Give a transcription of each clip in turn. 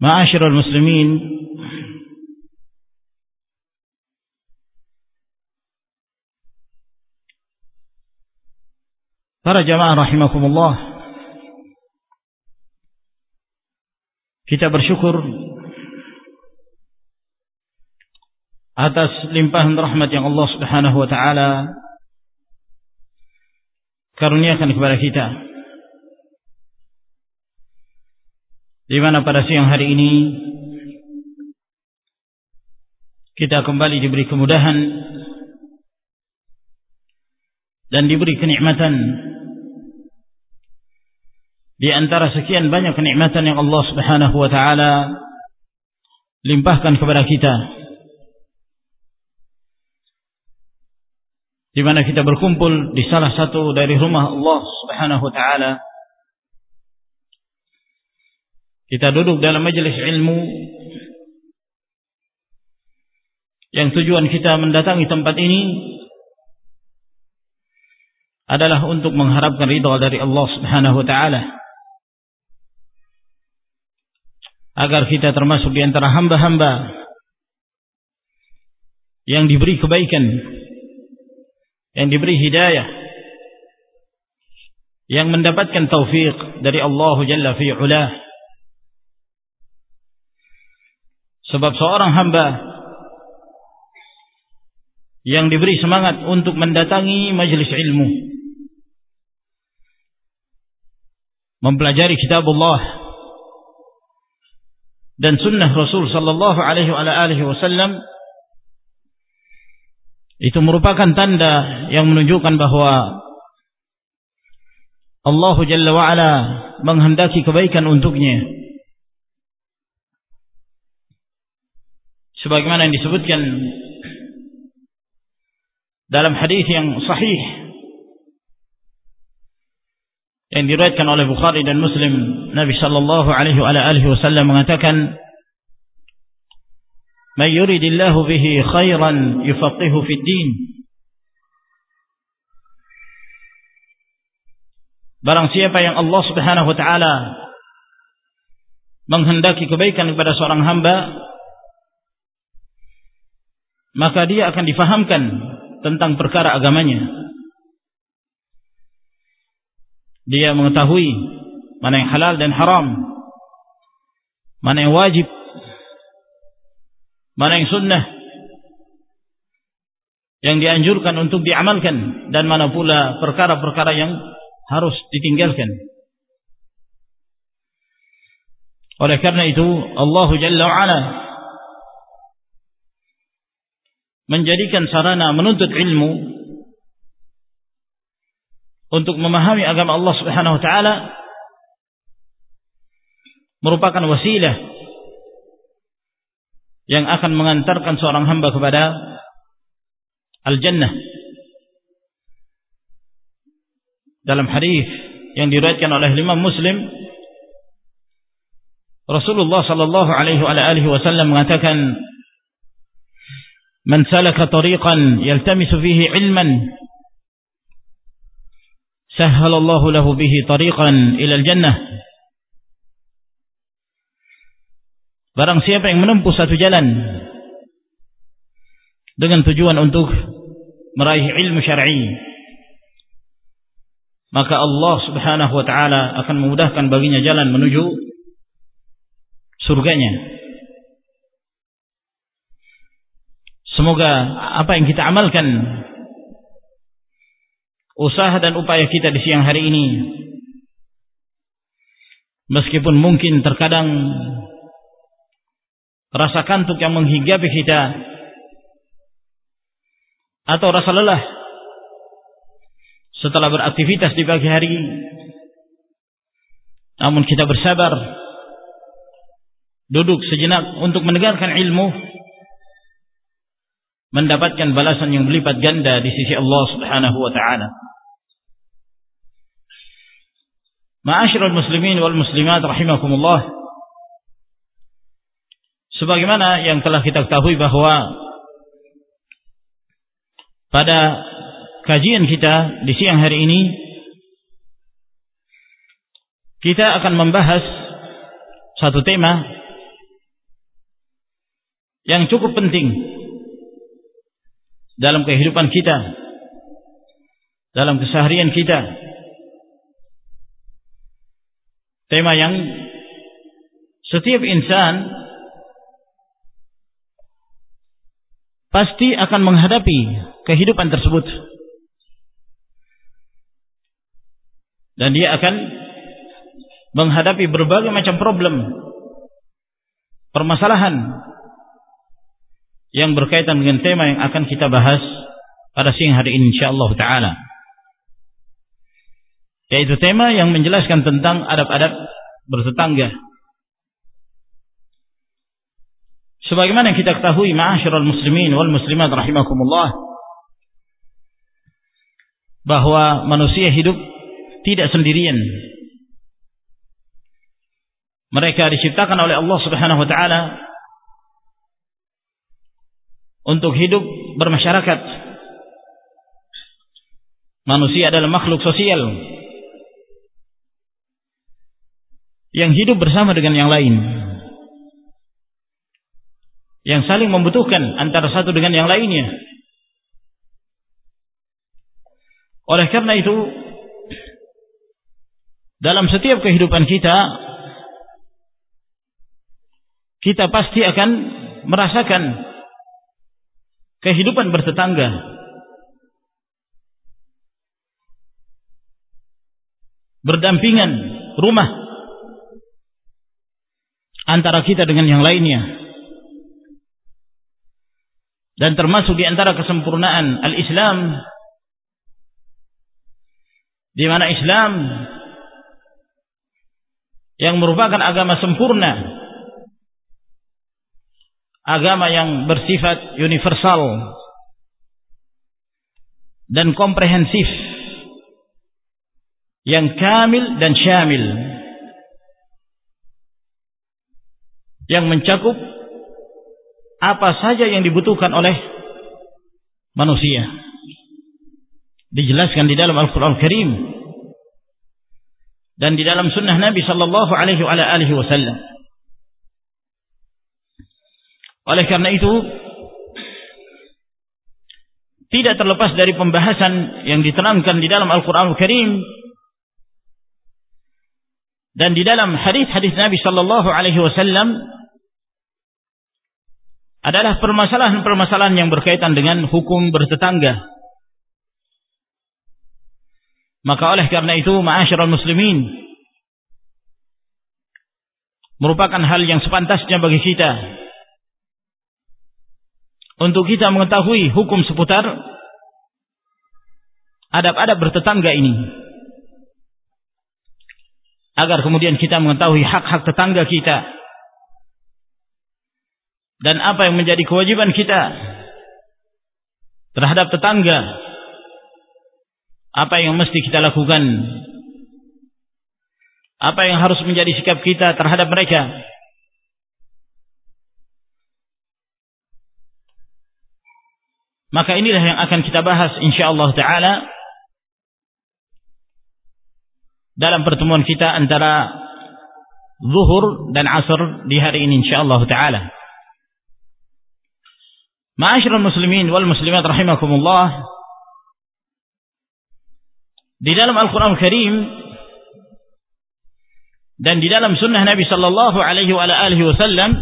معاشر المسلمين Para jamaah rahimakumullah Kita bersyukur atas limpahan rahmat yang Allah Subhanahu wa taala karuniakan kepada kita. Di mana pada siang hari ini kita kembali diberi kemudahan dan diberi kenikmatan. Di antara sekian banyak kenikmatan yang Allah Subhanahu wa taala limpahkan kepada kita di mana kita berkumpul di salah satu dari rumah Allah Subhanahu wa taala kita duduk dalam majelis ilmu yang tujuan kita mendatangi tempat ini adalah untuk mengharapkan ridha dari Allah Subhanahu wa taala agar kita termasuk di antara hamba-hamba yang diberi kebaikan, yang diberi hidayah, yang mendapatkan taufik dari Allah Jalla fi'ula. Sebab seorang hamba yang diberi semangat untuk mendatangi majelis ilmu, mempelajari kitab Allah, dan sunnah Rasul sallallahu alaihi wasallam itu merupakan tanda yang menunjukkan bahwa Allah Jalla wa ala menghendaki kebaikan untuknya. Sebagaimana yang disebutkan dalam hadis yang sahih yang diriwayatkan oleh Bukhari dan Muslim Nabi sallallahu alaihi wa alihi wasallam mengatakan "Man yuridillahu bihi khairan yufaqihu fid din." barang siapa yang Allah Subhanahu wa taala menghendaki kebaikan kepada seorang hamba maka dia akan difahamkan tentang perkara agamanya. Dia mengetahui mana yang halal dan haram mana yang wajib mana yang sunnah yang dianjurkan untuk diamalkan dan mana pula perkara-perkara yang harus ditinggalkan. Oleh karena itu Allah Jalla wa'ala menjadikan sarana menuntut ilmu untuk memahami agama Allah Subhanahu wa taala merupakan wasilah yang akan mengantarkan seorang hamba kepada al-jannah. Dalam hadis yang diriwayatkan oleh Imam Muslim Rasulullah sallallahu alaihi wasallam mengatakan Man salaka tariqan yaltamisu fihi ilman sahhalallahu lahu bihi tariqan ila al-jannah Barang siapa yang menempuh satu jalan dengan tujuan untuk meraih ilmu syar'i maka Allah Subhanahu wa taala akan memudahkan baginya jalan menuju surganya. Semoga apa yang kita amalkan usaha dan upaya kita di siang hari ini meskipun mungkin terkadang rasa kantuk yang menghigapi kita atau rasa lelah setelah beraktivitas di pagi hari namun kita bersabar duduk sejenak untuk mendengarkan ilmu mendapatkan balasan yang berlipat ganda di sisi Allah Subhanahu wa taala. Ma'asyiral muslimin wal muslimat rahimakumullah. Sebagaimana yang telah kita ketahui bahwa pada kajian kita di siang hari ini kita akan membahas satu tema yang cukup penting dalam kehidupan kita dalam keseharian kita. Tema yang setiap insan pasti akan menghadapi kehidupan tersebut. Dan dia akan menghadapi berbagai macam problem permasalahan yang berkaitan dengan tema yang akan kita bahas pada siang hari ini insyaallah taala. Yaitu tema yang menjelaskan tentang adab-adab bertetangga. Sebagaimana yang kita ketahui ma'asyiral muslimin wal muslimat rahimakumullah bahwa manusia hidup tidak sendirian. Mereka diciptakan oleh Allah Subhanahu wa taala untuk hidup bermasyarakat. Manusia adalah makhluk sosial yang hidup bersama dengan yang lain. Yang saling membutuhkan antara satu dengan yang lainnya. Oleh karena itu, dalam setiap kehidupan kita, kita pasti akan merasakan kehidupan bertetangga. Berdampingan rumah antara kita dengan yang lainnya. Dan termasuk di antara kesempurnaan al-Islam di mana Islam yang merupakan agama sempurna agama yang bersifat universal dan komprehensif yang kamil dan syamil yang mencakup apa saja yang dibutuhkan oleh manusia dijelaskan di dalam Al-Qur'an Al Karim dan di dalam sunnah Nabi sallallahu alaihi wasallam. Oleh karena itu tidak terlepas dari pembahasan yang diterangkan di dalam Al-Qur'an Al Karim dan di dalam hadis-hadis Nabi sallallahu alaihi wasallam adalah permasalahan-permasalahan yang berkaitan dengan hukum bertetangga. Maka oleh karena itu, ma'asyiral muslimin merupakan hal yang sepantasnya bagi kita untuk kita mengetahui hukum seputar adab-adab bertetangga ini. Agar kemudian kita mengetahui hak-hak tetangga kita. Dan apa yang menjadi kewajiban kita terhadap tetangga. Apa yang mesti kita lakukan. Apa yang harus menjadi sikap kita terhadap mereka. Maka inilah yang akan kita bahas insyaallah taala dalam pertemuan kita antara zuhur dan asar di hari ini insyaallah taala. Ma'asyiral muslimin wal muslimat rahimakumullah. Di dalam Al-Qur'an Al Karim dan di dalam sunnah Nabi sallallahu alaihi wa alihi wasallam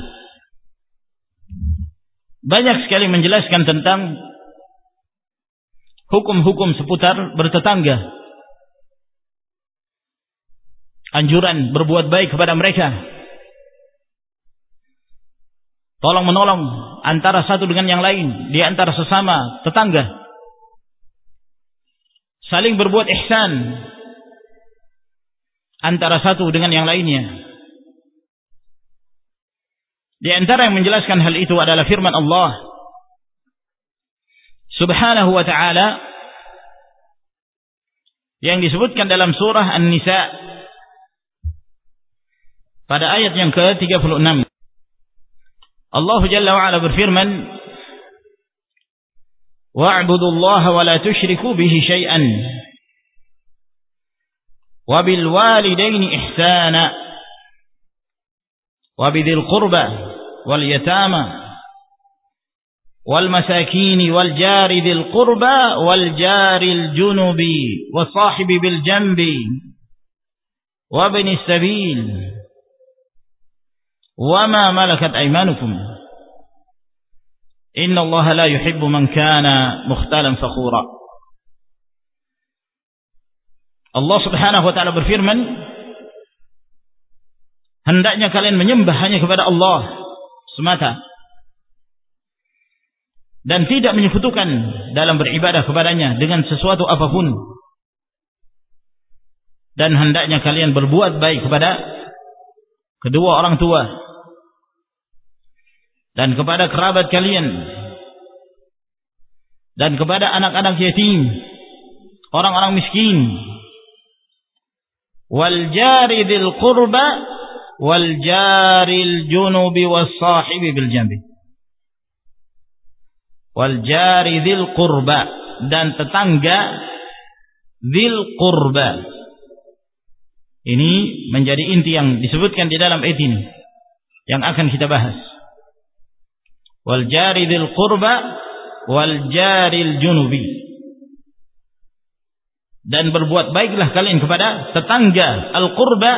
banyak sekali menjelaskan tentang hukum-hukum seputar bertetangga. Anjuran berbuat baik kepada mereka. Tolong menolong antara satu dengan yang lain di antara sesama tetangga. Saling berbuat ihsan antara satu dengan yang lainnya. Di antara yang menjelaskan hal itu adalah firman Allah subhanahu wa ta'ala yang disebutkan dalam surah An-Nisa pada ayat yang ke-36 Allah Jalla wa Ala berfirman wa'budu Allah wa la tushriku bihi syai'an wa bil walidaini ihsana wa bidhil qurba wal yatama والمساكين والجار ذي القربى والجار الجنب والصاحب بالجنب وابن السبيل. وما ملكت أيمانكم؟ إن الله لا يحب من كان مختالا فخورا. Allah subhanahu wa ta'ala berfirman hendaknya kalian menyembah hanya kepada Allah semata. Dan tidak menyekutukan dalam beribadah kepadanya dengan sesuatu apa pun. Dan hendaknya kalian berbuat baik kepada kedua orang tua. Dan kepada kerabat kalian. Dan kepada anak-anak yatim. Orang-orang miskin. Wal jari dzil qurba wal junubi was sahibi bil jambi wal jari dzil qurba. Dan tetangga dzil qurba. Ini menjadi inti yang disebutkan di dalam ayat ini. Yang akan kita bahas. Wal jari dzil qurba wal jaril junubi. Dan berbuat baiklah kalian kepada tetangga al-qurba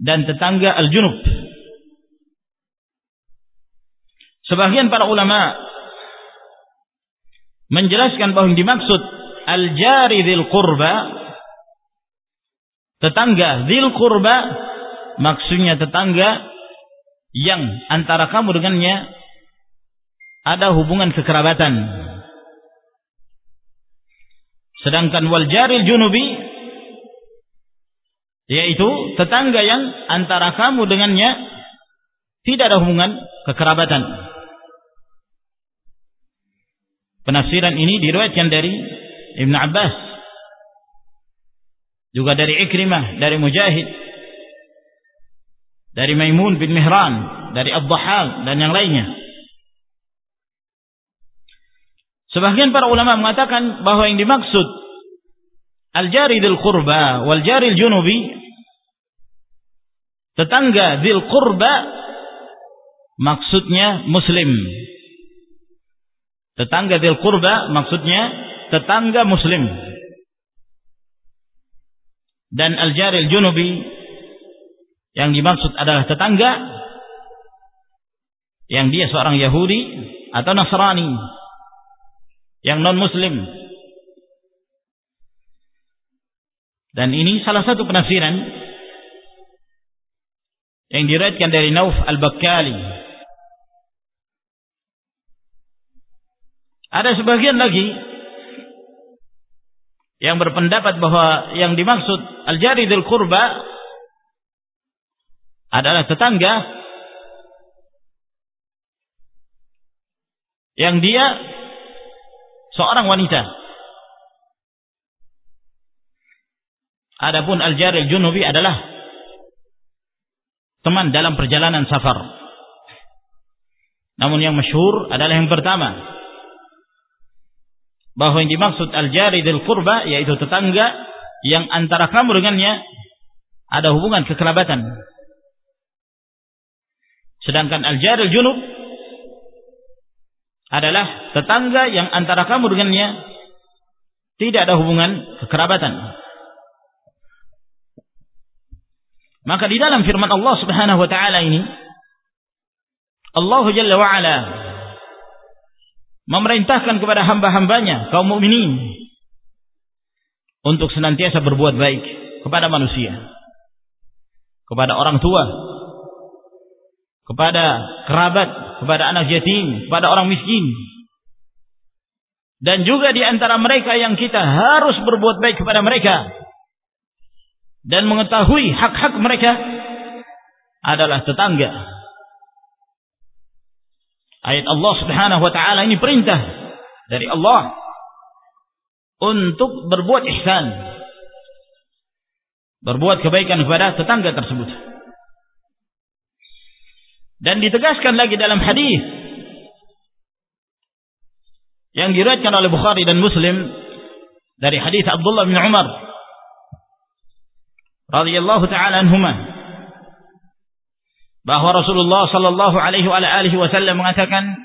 dan tetangga al-junub Sebagian para ulama menjelaskan bahwa yang dimaksud al-jari dzil qurba tetangga dzil qurba maksudnya tetangga yang antara kamu dengannya ada hubungan kekerabatan. Sedangkan wal jaril junubi yaitu tetangga yang antara kamu dengannya tidak ada hubungan kekerabatan. Penafsiran ini diriwayatkan dari Ibn Abbas. Juga dari Ikrimah, dari Mujahid. Dari Maimun bin Mihran, dari Abdahal dan yang lainnya. Sebagian para ulama mengatakan bahwa yang dimaksud al-jari dzil qurba wal jari al-junubi tetangga dzil qurba maksudnya muslim tetangga dzil qurba maksudnya tetangga muslim. Dan al-jari al-junubi yang dimaksud adalah tetangga yang dia seorang Yahudi atau Nasrani yang non muslim dan ini salah satu penafsiran yang diriwayatkan dari Nauf Al-Bakkali ada sebagian lagi yang berpendapat bahwa yang dimaksud al-jaridul qurba adalah tetangga yang dia seorang wanita. Adapun al-jaril junubi adalah teman dalam perjalanan safar. Namun yang masyhur adalah yang pertama. Bahwa yang dimaksud al-jaridil qurba yaitu tetangga yang antara kamu dengannya ada hubungan kekerabatan. Sedangkan al-jaril junub adalah tetangga yang antara kamu dengannya tidak ada hubungan kekerabatan. Maka di dalam firman Allah Subhanahu wa taala ini Allah Jalla wa ala memerintahkan kepada hamba-hambanya kaum mukminin untuk senantiasa berbuat baik kepada manusia, kepada orang tua, kepada kerabat, kepada anak yatim, kepada orang miskin. Dan juga di antara mereka yang kita harus berbuat baik kepada mereka dan mengetahui hak-hak mereka adalah tetangga. Ayat Allah Subhanahu wa taala ini perintah dari Allah untuk berbuat ihsan. Berbuat kebaikan kepada tetangga tersebut. Dan ditegaskan lagi dalam hadis yang diriwayatkan oleh Bukhari dan Muslim dari hadis Abdullah bin Umar radhiyallahu taala anhuma bahwa Rasulullah sallallahu alaihi wa alihi wasallam mengatakan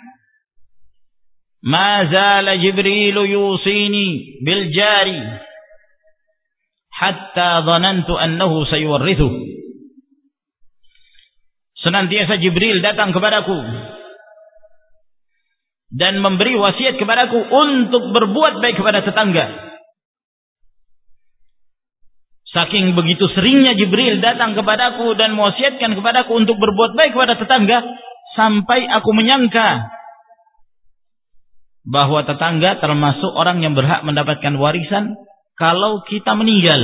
ما زال جبريل يوصيني بالجاري حتى ظننت أنه سيورثه Senantiasa Jibril datang kepadaku dan memberi wasiat kepadaku untuk berbuat baik kepada tetangga. Saking begitu seringnya Jibril datang kepadaku dan mewasiatkan kepadaku untuk berbuat baik kepada tetangga, sampai aku menyangka bahwa tetangga termasuk orang yang berhak mendapatkan warisan kalau kita meninggal.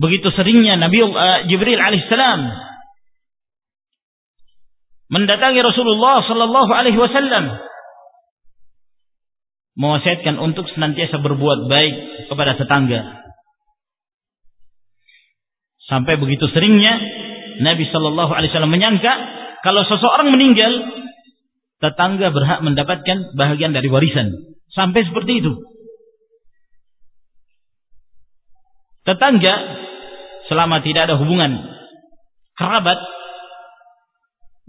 Begitu seringnya Nabi uh, Jibril alaihissalam mendatangi Rasulullah sallallahu alaihi wasallam mewasiatkan untuk senantiasa berbuat baik kepada tetangga. Sampai begitu seringnya Nabi sallallahu alaihi wasallam menyangka kalau seseorang meninggal tetangga berhak mendapatkan bahagian dari warisan. Sampai seperti itu. Tetangga selama tidak ada hubungan kerabat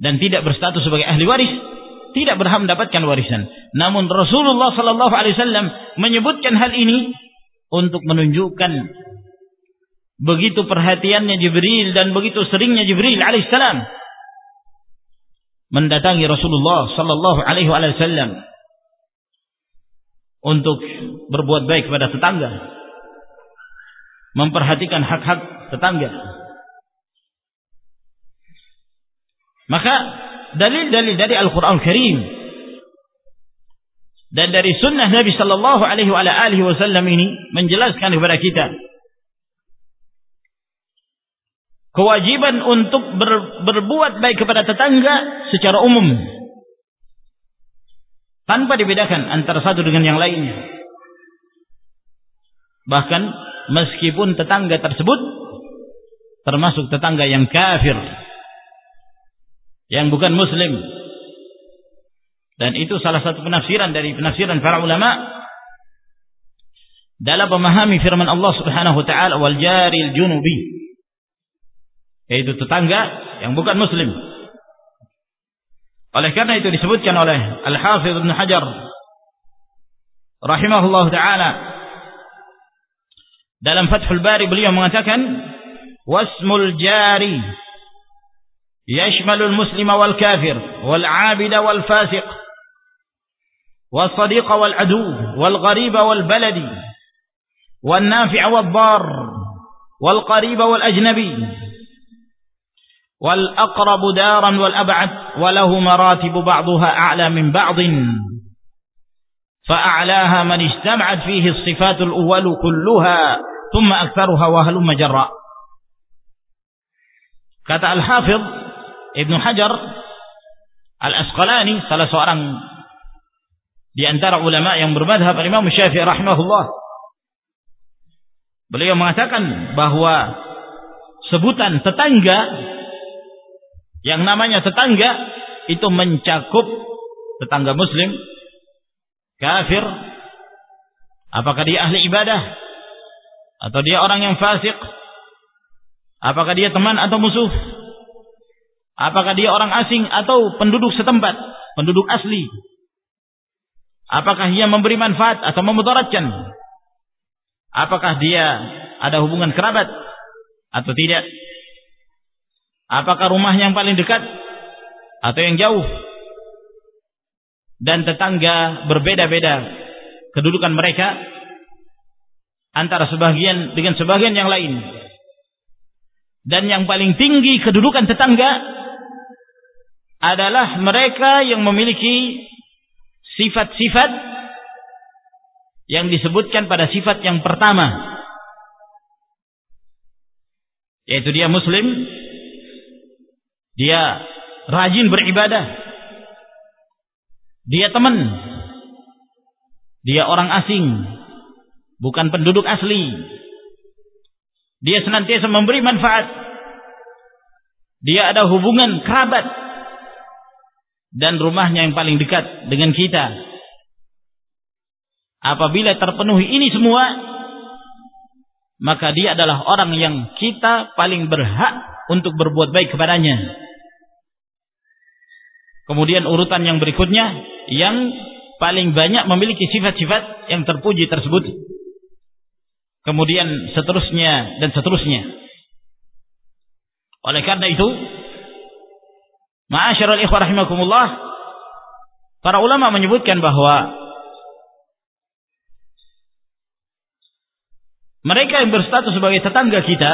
dan tidak berstatus sebagai ahli waris tidak berhak mendapatkan warisan. Namun Rasulullah sallallahu alaihi wasallam menyebutkan hal ini untuk menunjukkan begitu perhatiannya Jibril dan begitu seringnya Jibril alaihissalam mendatangi Rasulullah sallallahu alaihi wasallam untuk berbuat baik kepada tetangga memperhatikan hak-hak tetangga. Maka dalil-dalil dari Al-Quran Karim. Dan dari sunnah Nabi Sallallahu Alaihi Wasallam ini menjelaskan kepada kita kewajiban untuk ber, berbuat baik kepada tetangga secara umum. Tanpa dibedakan antara satu dengan yang lainnya. Bahkan meskipun tetangga tersebut termasuk tetangga yang kafir yang bukan muslim dan itu salah satu penafsiran dari penafsiran para ulama dalam memahami firman Allah Subhanahu wa taala wal jaril junubi yaitu tetangga yang bukan muslim. Oleh karena itu disebutkan oleh Al-Hafidz Ibnu Hajar rahimahullah taala dalam Fathul Bari beliau mengatakan wasmul jari يشمل المسلم والكافر والعابد والفاسق والصديق والعدو والغريب والبلدي والنافع والضار والقريب والأجنبي والأقرب دارا والأبعد وله مراتب بعضها أعلى من بعض فأعلاها من اجتمعت فيه الصفات الأول كلها ثم أكثرها وهلم جرا kata الحافظ Ibnu Hajar Al-Asqalani salah seorang di antara ulama yang bermadhab Imam Syafi'i rahimahullah. Beliau mengatakan bahwa sebutan tetangga yang namanya tetangga itu mencakup tetangga muslim kafir apakah dia ahli ibadah atau dia orang yang fasik apakah dia teman atau musuh apakah dia orang asing atau penduduk setempat? Penduduk asli. Apakah dia memberi manfaat atau memudaratkan? Apakah dia ada hubungan kerabat atau tidak? Apakah rumahnya yang paling dekat atau yang jauh? Dan tetangga berbeda-beda kedudukan mereka antara sebagian dengan sebagian yang lain. Dan yang paling tinggi kedudukan tetangga adalah mereka yang memiliki sifat-sifat yang disebutkan pada sifat yang pertama yaitu dia muslim dia rajin beribadah dia teman. Dia orang asing. Bukan penduduk asli. Dia senantiasa memberi manfaat. Dia ada hubungan kerabat. Dan rumahnya yang paling dekat dengan kita. Apabila terpenuhi ini semua. Maka dia adalah orang yang kita paling berhak untuk berbuat baik kepadanya. Kemudian urutan yang berikutnya yang paling banyak memiliki sifat-sifat yang terpuji tersebut. Kemudian seterusnya dan seterusnya. Oleh karena itu, ma'asyiral ikhwah rahimakumullah, para ulama menyebutkan bahwa mereka yang berstatus sebagai tetangga kita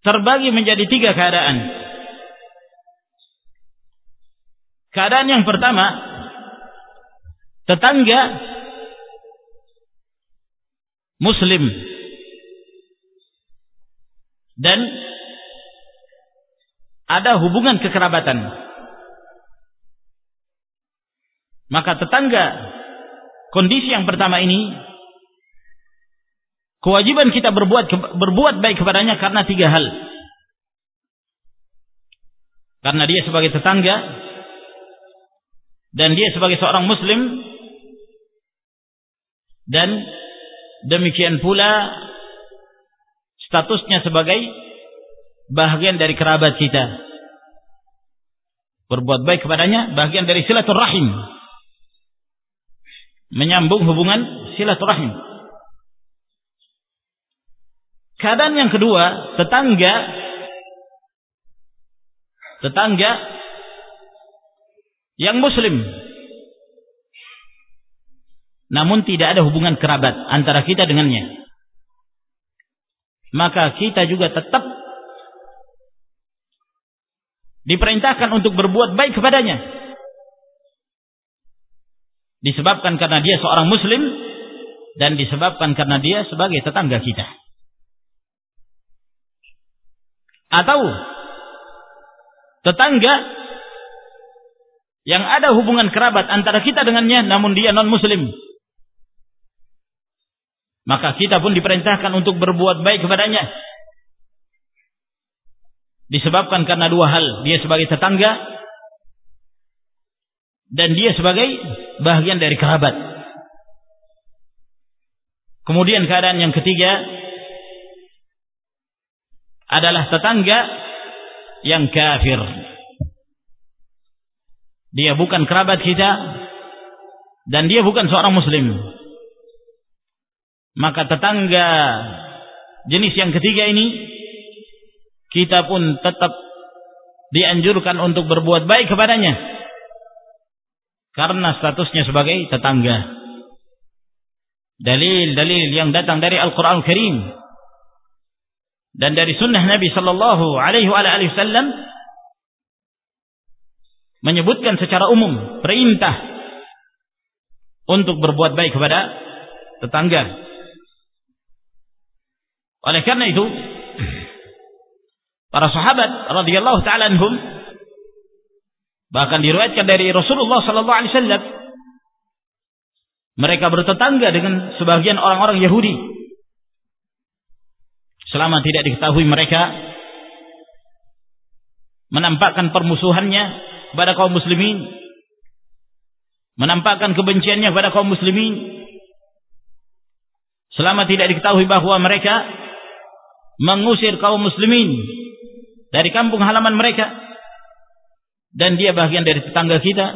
terbagi menjadi tiga keadaan. Keadaan yang pertama, tetangga muslim dan ada hubungan kekerabatan. Maka tetangga kondisi yang pertama ini kewajiban kita berbuat berbuat baik kepadanya karena tiga hal. Karena dia sebagai tetangga dan dia sebagai seorang muslim dan demikian pula statusnya sebagai bagian dari kerabat kita. Berbuat baik kepadanya bagian dari silaturahim. Menyambung hubungan silaturahim. Keadaan yang kedua tetangga. Tetangga yang muslim. Namun tidak ada hubungan kerabat antara kita dengannya. Maka kita juga tetap diperintahkan untuk berbuat baik kepadanya. Disebabkan karena dia seorang muslim dan disebabkan karena dia sebagai tetangga kita. Atau tetangga yang ada hubungan kerabat antara kita dengannya namun dia non muslim maka kita pun diperintahkan untuk berbuat baik kepadanya disebabkan karena dua hal dia sebagai tetangga dan dia sebagai bagian dari kerabat Kemudian keadaan yang ketiga adalah tetangga yang kafir. Dia bukan kerabat kita dan dia bukan seorang muslim. Maka tetangga jenis yang ketiga ini kita pun tetap dianjurkan untuk berbuat baik kepadanya. Karena statusnya sebagai tetangga. Dalil-dalil yang datang dari Al-Quran Al Karim. Dan dari sunnah Nabi Sallallahu Alaihi Wasallam menyebutkan secara umum perintah untuk berbuat baik kepada tetangga. Oleh karena itu, para sahabat radhiyallahu taala anhum bahkan diriwayatkan dari Rasulullah sallallahu alaihi wasallam mereka bertetangga dengan sebagian orang-orang Yahudi. Selama tidak diketahui mereka menampakkan permusuhannya kepada kaum muslimin, menampakkan kebenciannya kepada kaum muslimin. Selama tidak diketahui bahwa mereka mengusir kaum muslimin dari kampung halaman mereka dan dia bagian dari tetangga kita,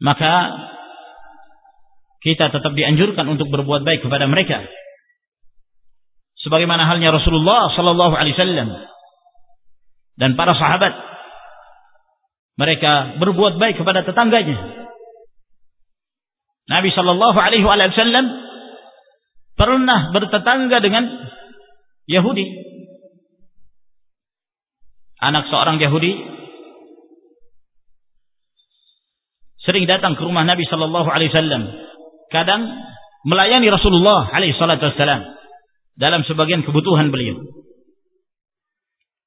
maka kita tetap dianjurkan untuk berbuat baik kepada mereka. Sebagaimana halnya Rasulullah sallallahu alaihi wasallam dan para sahabat mereka berbuat baik kepada tetangganya. Nabi sallallahu alaihi wasallam pernah bertetangga dengan Yahudi. Anak seorang Yahudi sering datang ke rumah Nabi sallallahu alaihi wasallam kadang melayani Rasulullah alaihi wassalam dalam sebagian kebutuhan beliau.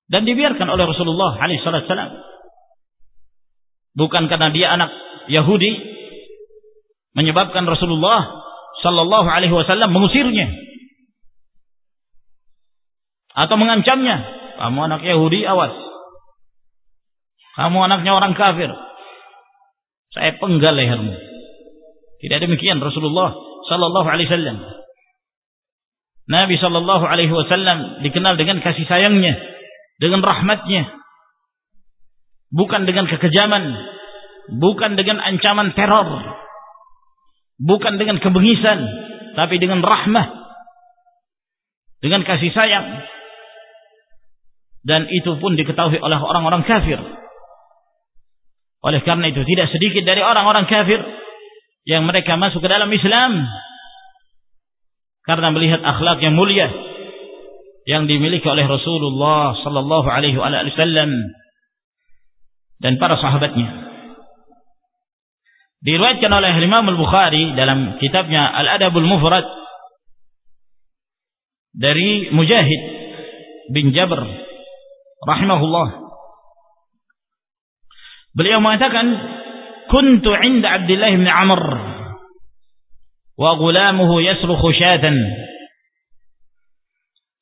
Dan dibiarkan oleh Rasulullah alaihi wassalam. Bukan karena dia anak Yahudi menyebabkan Rasulullah sallallahu alaihi wasallam mengusirnya atau mengancamnya. Kamu anak Yahudi, awas. Kamu anaknya orang kafir. Saya penggal lehermu. Tidak demikian Rasulullah sallallahu alaihi wasallam. Nabi sallallahu alaihi wasallam dikenal dengan kasih sayangnya, dengan rahmatnya. Bukan dengan kekejaman, bukan dengan ancaman teror, bukan dengan kebengisan, tapi dengan rahmah, dengan kasih sayang. Dan itu pun diketahui oleh orang-orang kafir. Oleh karena itu tidak sedikit dari orang-orang kafir yang mereka masuk ke dalam Islam karena melihat akhlak yang mulia yang dimiliki oleh Rasulullah sallallahu alaihi wasallam dan para sahabatnya. Diriwayatkan oleh Imam Al-Bukhari dalam kitabnya Al-Adabul Mufrad dari Mujahid bin Jabr rahimahullah. Beliau mengatakan, "Kuntu 'inda Abdullah bin Amr wa ghulamuhu yasrukhu syatan."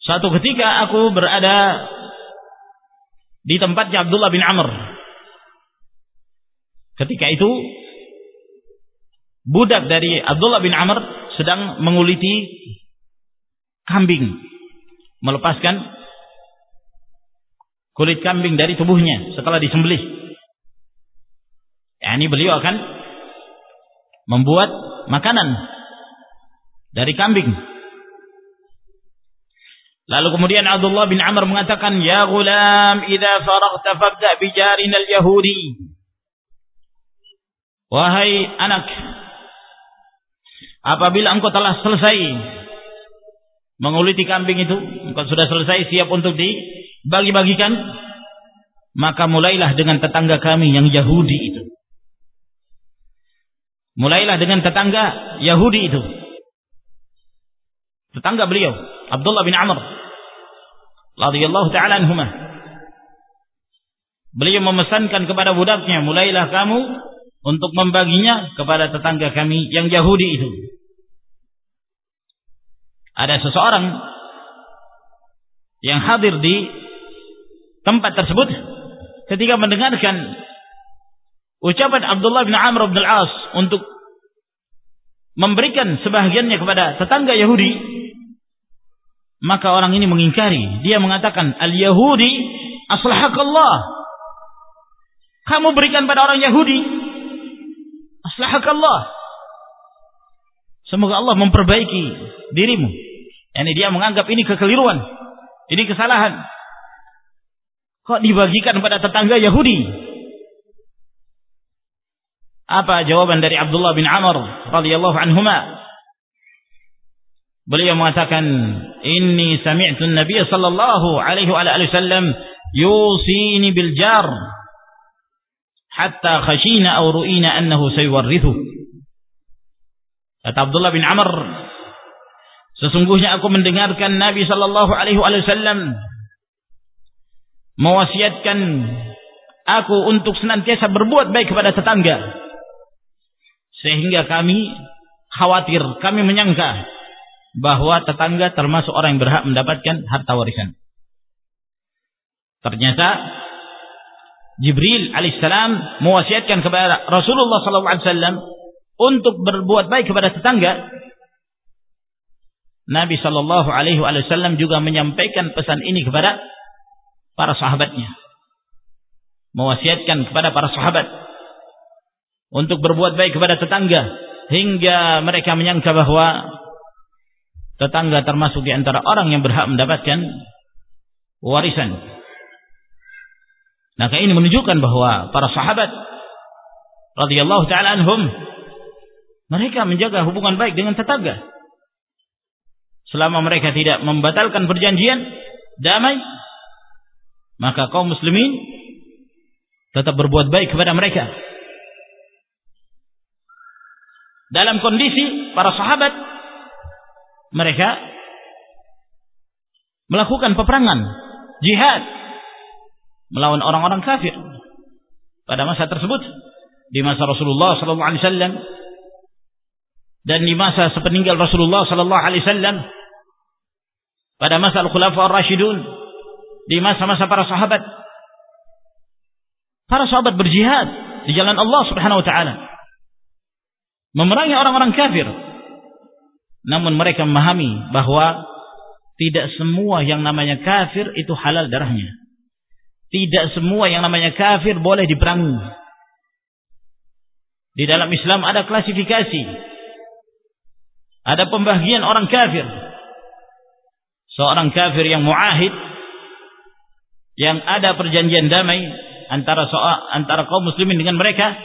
Suatu ketika aku berada di tempatnya Abdullah bin Amr. Ketika itu budak dari Abdullah bin Amr sedang menguliti kambing, melepaskan kulit kambing dari tubuhnya setelah disembelih yakni beliau akan membuat makanan dari kambing. Lalu kemudian Abdullah bin Amr mengatakan, "Ya gulam, idza faraghta fabda bi jarina al-yahudi." Wahai anak, apabila engkau telah selesai menguliti kambing itu, engkau sudah selesai siap untuk dibagi-bagikan, maka mulailah dengan tetangga kami yang Yahudi itu. Mulailah dengan tetangga Yahudi itu. Tetangga beliau, Abdullah bin Amr radhiyallahu taala anhuma. Beliau memesankan kepada budaknya, mulailah kamu untuk membaginya kepada tetangga kami yang Yahudi itu. Ada seseorang yang hadir di tempat tersebut ketika mendengarkan ucapan Abdullah bin Amr bin Al-As untuk memberikan sebahagiannya kepada tetangga Yahudi, maka orang ini mengingkari. Dia mengatakan, Al-Yahudi aslahakallah. Kamu berikan pada orang Yahudi, aslahakallah. Semoga Allah memperbaiki dirimu. Yani dia menganggap ini kekeliruan. Ini kesalahan. Kok dibagikan pada tetangga Yahudi? Apa jawaban dari Abdullah bin Amr radhiyallahu anhuma? Beliau mengatakan, "Inni sami'tu an-nabiy sallallahu alaihi wa alihi wasallam yusini bil jar hatta khashina aw ru'ina annahu sayuwarrithu." Kata Abdullah bin Amr, sesungguhnya aku mendengarkan Nabi sallallahu alaihi wasallam mewasiatkan aku untuk senantiasa berbuat baik kepada tetangga sehingga kami khawatir, kami menyangka bahwa tetangga termasuk orang yang berhak mendapatkan harta warisan. Ternyata Jibril alaihissalam mewasiatkan kepada Rasulullah SAW untuk berbuat baik kepada tetangga. Nabi Shallallahu Alaihi Wasallam juga menyampaikan pesan ini kepada para sahabatnya, mewasiatkan kepada para sahabat untuk berbuat baik kepada tetangga hingga mereka menyangka bahwa tetangga termasuk di antara orang yang berhak mendapatkan warisan. Maka ini menunjukkan bahwa para sahabat radhiyallahu taala anhum mereka menjaga hubungan baik dengan tetangga. Selama mereka tidak membatalkan perjanjian damai, maka kaum muslimin tetap berbuat baik kepada mereka dalam kondisi para sahabat mereka melakukan peperangan jihad melawan orang-orang kafir. Pada masa tersebut di masa Rasulullah sallallahu alaihi wasallam dan di masa sepeninggal Rasulullah sallallahu alaihi wasallam pada masa Al-Khulafa Ar-Rasyidun di masa-masa para sahabat para sahabat berjihad di jalan Allah Subhanahu wa taala memerangi orang-orang kafir. Namun mereka memahami bahwa tidak semua yang namanya kafir itu halal darahnya. Tidak semua yang namanya kafir boleh diperangi. Di dalam Islam ada klasifikasi. Ada pembagian orang kafir. Seorang kafir yang muahid yang ada perjanjian damai antara antara kaum muslimin dengan mereka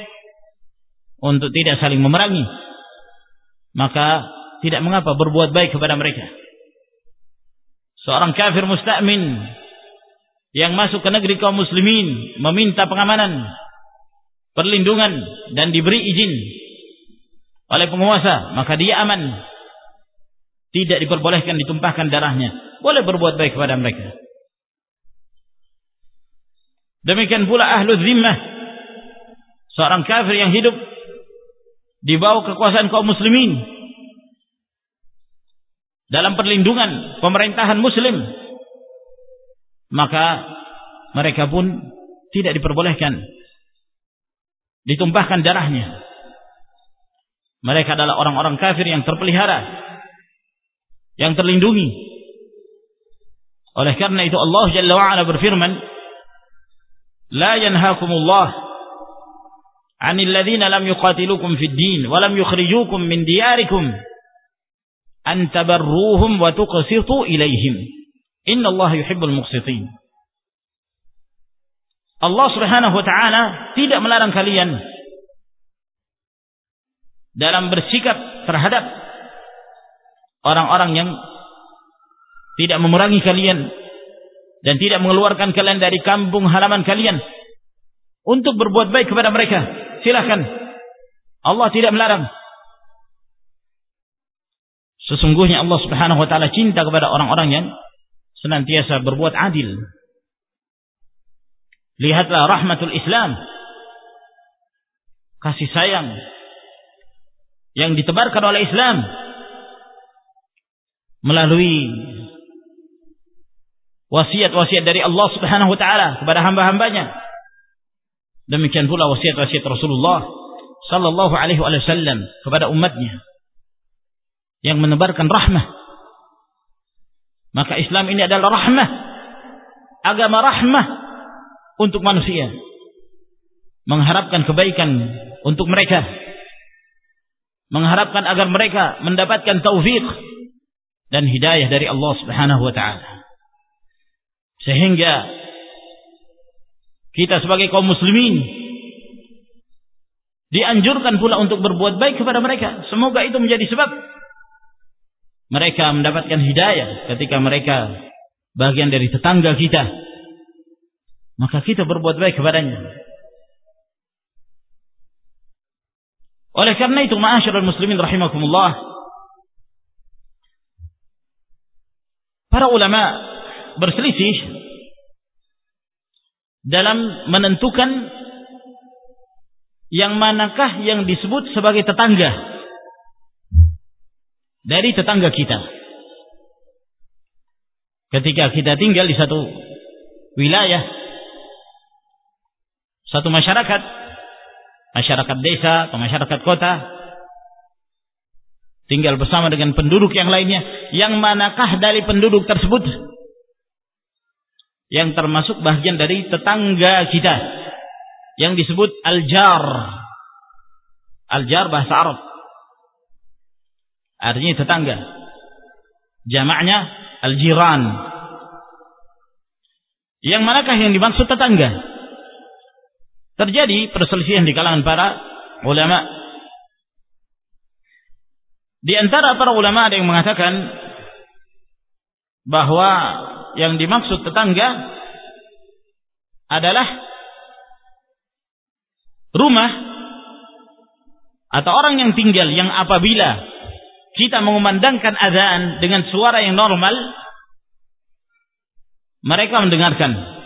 untuk tidak saling memerangi maka tidak mengapa berbuat baik kepada mereka. Seorang kafir musta'min yang masuk ke negeri kaum muslimin meminta pengamanan perlindungan dan diberi izin oleh penguasa maka dia aman. Tidak diperbolehkan ditumpahkan darahnya. Boleh berbuat baik kepada mereka. Demikian pula ahlu zimmah. Seorang kafir yang hidup di bawah kekuasaan kaum muslimin. Dalam perlindungan pemerintahan muslim. Maka mereka pun tidak diperbolehkan. Ditumpahkan darahnya. Mereka adalah orang-orang kafir yang terpelihara. Yang terlindungi. Oleh karena itu Allah Jalla wa'ala berfirman la عن الذين lam yuqatilukum fid din wa lam yukhrijukum min diyarikum an tabarruhum wa tuqsitu ilaihim يحب yuhibbul muqsitin. Allah Subhanahu wa taala tidak melarang kalian dalam bersikap terhadap orang-orang yang tidak memerangi kalian dan tidak mengeluarkan kalian dari kampung halaman kalian untuk berbuat baik kepada mereka silahkan. Allah tidak melarang. Sesungguhnya Allah subhanahu wa ta'ala cinta kepada orang-orang yang senantiasa berbuat adil. Lihatlah rahmatul Islam. Kasih sayang. Yang ditebarkan oleh Islam. Melalui wasiat-wasiat dari Allah subhanahu wa ta'ala kepada hamba-hambanya Demikian pula wasiat-wasiat Rasulullah sallallahu alaihi wasallam kepada umatnya yang menebarkan rahmah. Maka Islam ini adalah rahmah. Agama rahmah untuk manusia. Mengharapkan kebaikan untuk mereka. Mengharapkan agar mereka mendapatkan taufik dan hidayah dari Allah Subhanahu wa taala. Sehingga kita sebagai kaum muslimin dianjurkan pula untuk berbuat baik kepada mereka. Semoga itu menjadi sebab mereka mendapatkan hidayah ketika mereka bagian dari tetangga kita. Maka kita berbuat baik kepadanya. Oleh karena itu, ma'asyiral muslimin rahimakumullah, para ulama berselisih dalam menentukan yang manakah yang disebut sebagai tetangga dari tetangga kita. Ketika kita tinggal di satu wilayah, satu masyarakat, masyarakat desa atau masyarakat kota, tinggal bersama dengan penduduk yang lainnya, yang manakah dari penduduk tersebut yang termasuk bagian dari tetangga kita yang disebut al-jar. Al-jar bahasa Arab Artinya tetangga. Jamaknya al-jiran. Yang manakah yang dimaksud tetangga? Terjadi perselisihan di kalangan para ulama. Di antara para ulama ada yang mengatakan bahwa yang dimaksud tetangga adalah rumah atau orang yang tinggal yang apabila kita mengumandangkan azan dengan suara yang normal, mereka mendengarkan.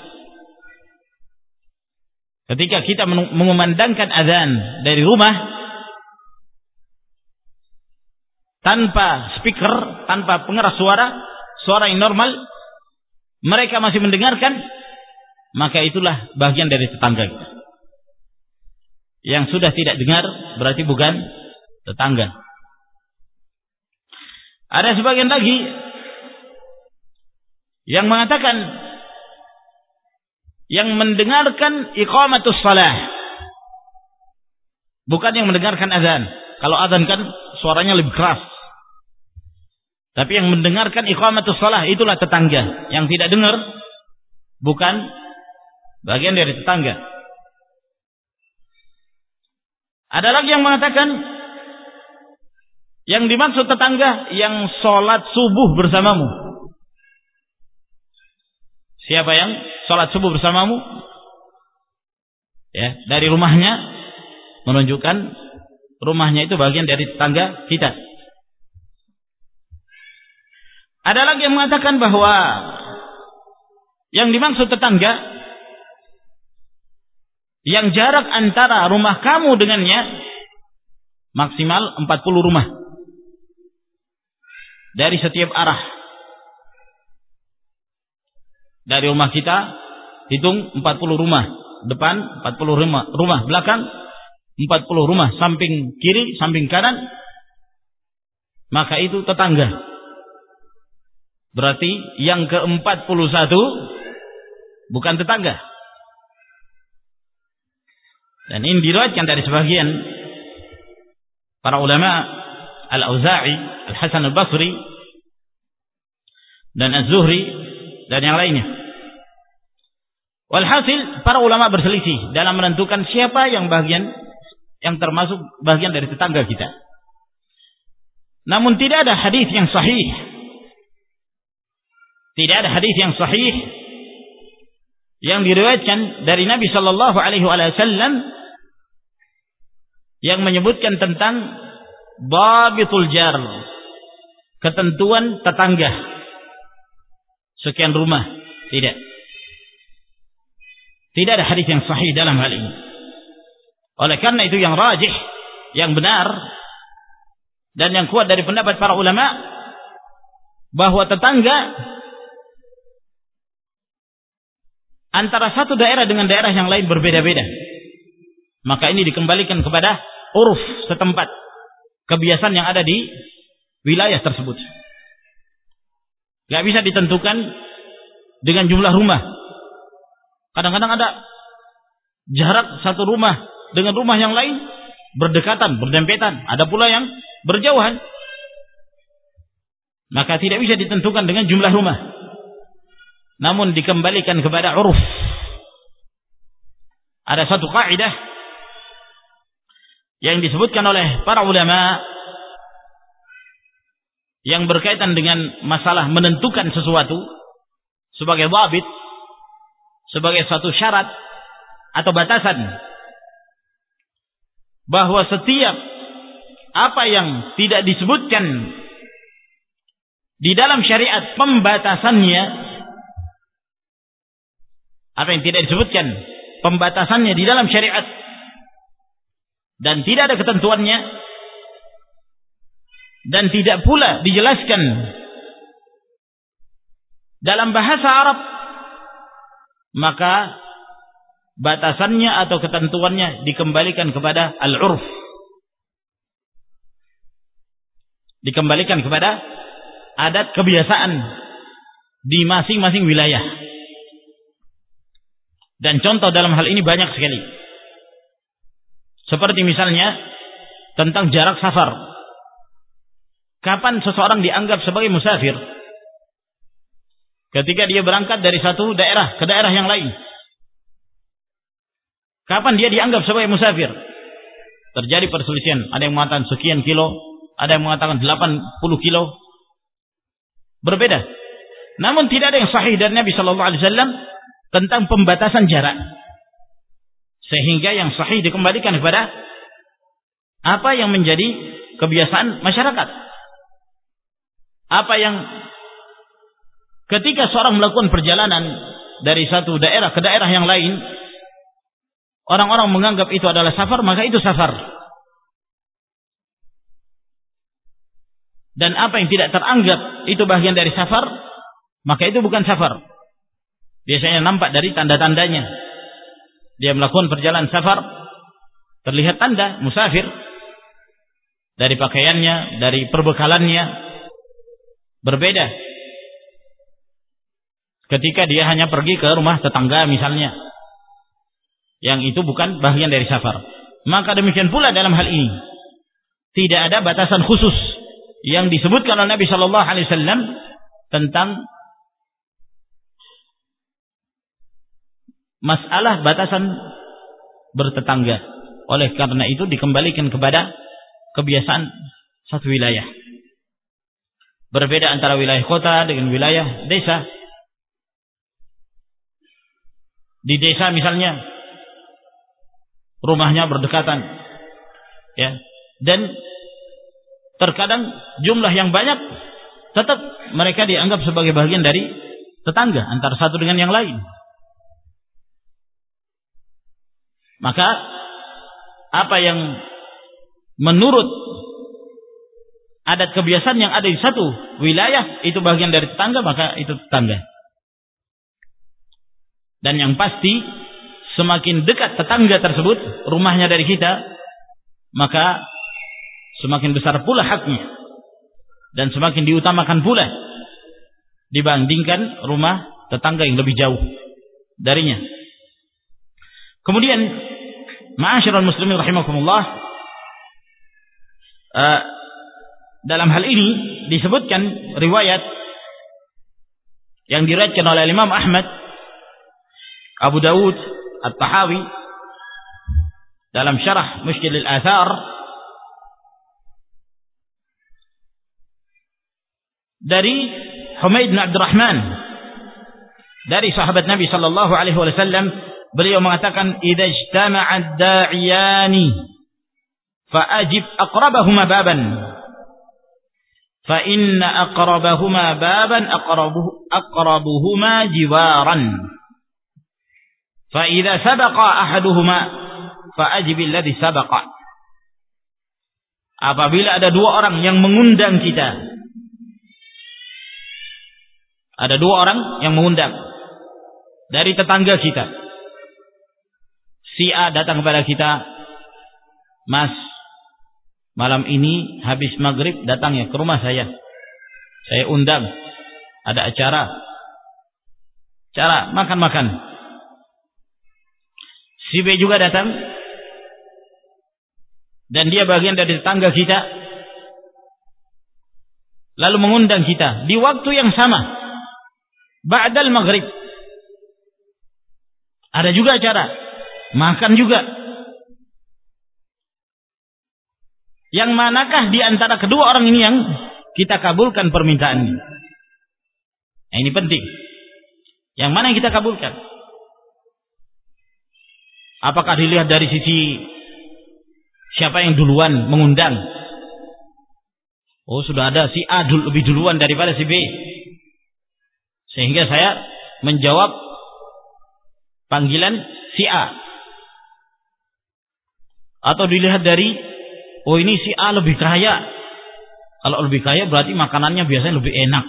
Ketika kita mengumandangkan azan dari rumah tanpa speaker, tanpa pengeras suara, suara yang normal, mereka masih mendengarkan, maka itulah bagian dari tetangga kita. Yang sudah tidak dengar berarti bukan tetangga. Ada sebagian lagi yang mengatakan yang mendengarkan iqamatus salah bukan yang mendengarkan azan. Kalau azan kan suaranya lebih keras. Tapi yang mendengarkan iqamatus salah itulah tetangga. Yang tidak dengar bukan bagian dari tetangga. Ada lagi yang mengatakan yang dimaksud tetangga yang sholat subuh bersamamu. Siapa yang sholat subuh bersamamu? Ya, dari rumahnya menunjukkan rumahnya itu bagian dari tetangga kita. Ada lagi yang mengatakan bahwa yang dimaksud tetangga yang jarak antara rumah kamu dengannya maksimal 40 rumah dari setiap arah. Dari rumah kita hitung 40 rumah, depan 40 rumah, rumah belakang 40 rumah, samping kiri, samping kanan. Maka itu tetangga. Berarti yang ke-41 bukan tetangga. Dan ini diriwayatkan dari sebagian para ulama Al-Auza'i, Al-Hasan Al-Basri dan Az-Zuhri dan yang lainnya. Walhasil para ulama berselisih dalam menentukan siapa yang bagian yang termasuk bagian dari tetangga kita. Namun tidak ada hadis yang sahih. Tidak ada hadis yang sahih yang diriwayatkan dari Nabi sallallahu alaihi wasallam yang menyebutkan tentang Babitul jar. Ketentuan tetangga. Sekian rumah. Tidak. Tidak ada hadis yang sahih dalam hal ini. Oleh karena itu yang rajih, yang benar dan yang kuat dari pendapat para ulama bahwa tetangga antara satu daerah dengan daerah yang lain berbeda-beda. Maka ini dikembalikan kepada uruf setempat kebiasaan yang ada di wilayah tersebut. Gak bisa ditentukan dengan jumlah rumah. Kadang-kadang ada jarak satu rumah dengan rumah yang lain berdekatan, berdempetan. Ada pula yang berjauhan. Maka tidak bisa ditentukan dengan jumlah rumah. Namun dikembalikan kepada uruf. Ada satu kaidah yang disebutkan oleh para ulama yang berkaitan dengan masalah menentukan sesuatu sebagai wabit, sebagai satu syarat atau batasan bahwa setiap apa yang tidak disebutkan di dalam syariat pembatasannya apa yang tidak disebutkan pembatasannya di dalam syariat. Dan tidak ada ketentuannya. Dan tidak pula dijelaskan dalam bahasa Arab maka batasannya atau ketentuannya dikembalikan kepada al-urf. Dikembalikan kepada adat kebiasaan di masing-masing wilayah dan contoh dalam hal ini banyak sekali seperti misalnya tentang jarak safar Kapan seseorang dianggap sebagai musafir? Ketika dia berangkat dari satu daerah ke daerah yang lain. Kapan dia dianggap sebagai musafir? Terjadi perselisihan. Ada yang mengatakan sekian kilo, ada yang mengatakan 80 kilo. Berbeda. Namun tidak ada yang sahih dari Nabi Shallallahu Alaihi Wasallam tentang pembatasan jarak. Sehingga yang sahih dikembalikan kepada apa yang menjadi kebiasaan masyarakat. Apa yang ketika seorang melakukan perjalanan dari satu daerah ke daerah yang lain orang-orang menganggap itu adalah safar maka itu safar. Dan apa yang tidak teranggap itu bagian dari safar maka itu bukan safar biasanya nampak dari tanda-tandanya dia melakukan perjalanan safar terlihat tanda musafir dari pakaiannya dari perbekalannya Berbeda. Ketika dia hanya pergi ke rumah tetangga misalnya. Yang itu bukan bagian dari safar. Maka demikian pula dalam hal ini. Tidak ada batasan khusus yang disebutkan oleh Nabi Shallallahu Alaihi Wasallam tentang masalah batasan bertetangga. Oleh karena itu dikembalikan kepada kebiasaan satu wilayah. Berbeda antara wilayah kota dengan wilayah desa. Di desa misalnya rumahnya berdekatan. Ya. Dan terkadang jumlah yang banyak tetap mereka dianggap sebagai bagian dari tetangga antara satu dengan yang lain. Maka apa yang menurut adat kebiasaan yang ada di satu wilayah itu bagian dari tetangga maka itu tetangga. Dan yang pasti semakin dekat tetangga tersebut rumahnya dari kita maka semakin besar pula haknya dan semakin diutamakan pula dibandingkan rumah tetangga yang lebih jauh darinya. Kemudian ma'asyiral muslimin rahimakumullah uh, dalam hal ini disebutkan riwayat yang diriwayatkan oleh Imam Ahmad, Abu Dawud, At-Tahawi dalam syarah Mushkil al-Athar dari Humaid bin Abdurrahman dari sahabat Nabi sallallahu alaihi wasallam beliau mengatakan idza ijtama'a ad-da'iyani fa'ajib aqrabahuma baban. Fa inna aqrabahuma baban aqrabuh aqrabuhuma jiwaran. Fa idza sabaqa ahaduhuma fa ajbil ladzi sabaqa. Apabila ada dua orang yang mengundang kita ada dua orang yang mengundang dari tetangga kita si A datang kepada kita Mas malam ini habis maghrib datang ya ke rumah saya. Saya undang. Ada acara. Cara makan-makan. Si B juga datang. Dan dia bagian dari tetangga kita. Lalu mengundang kita. Di waktu yang sama. Ba'dal maghrib. Ada juga acara. Makan juga. Yang manakah di antara kedua orang ini yang kita kabulkan permintaan ini? Nah, ini penting. Yang mana yang kita kabulkan? Apakah dilihat dari sisi siapa yang duluan mengundang? Oh, sudah ada si A lebih duluan daripada si B. Sehingga saya menjawab panggilan si A. Atau dilihat dari oh ini si A lebih kaya. Kalau lebih kaya berarti makanannya biasanya lebih enak.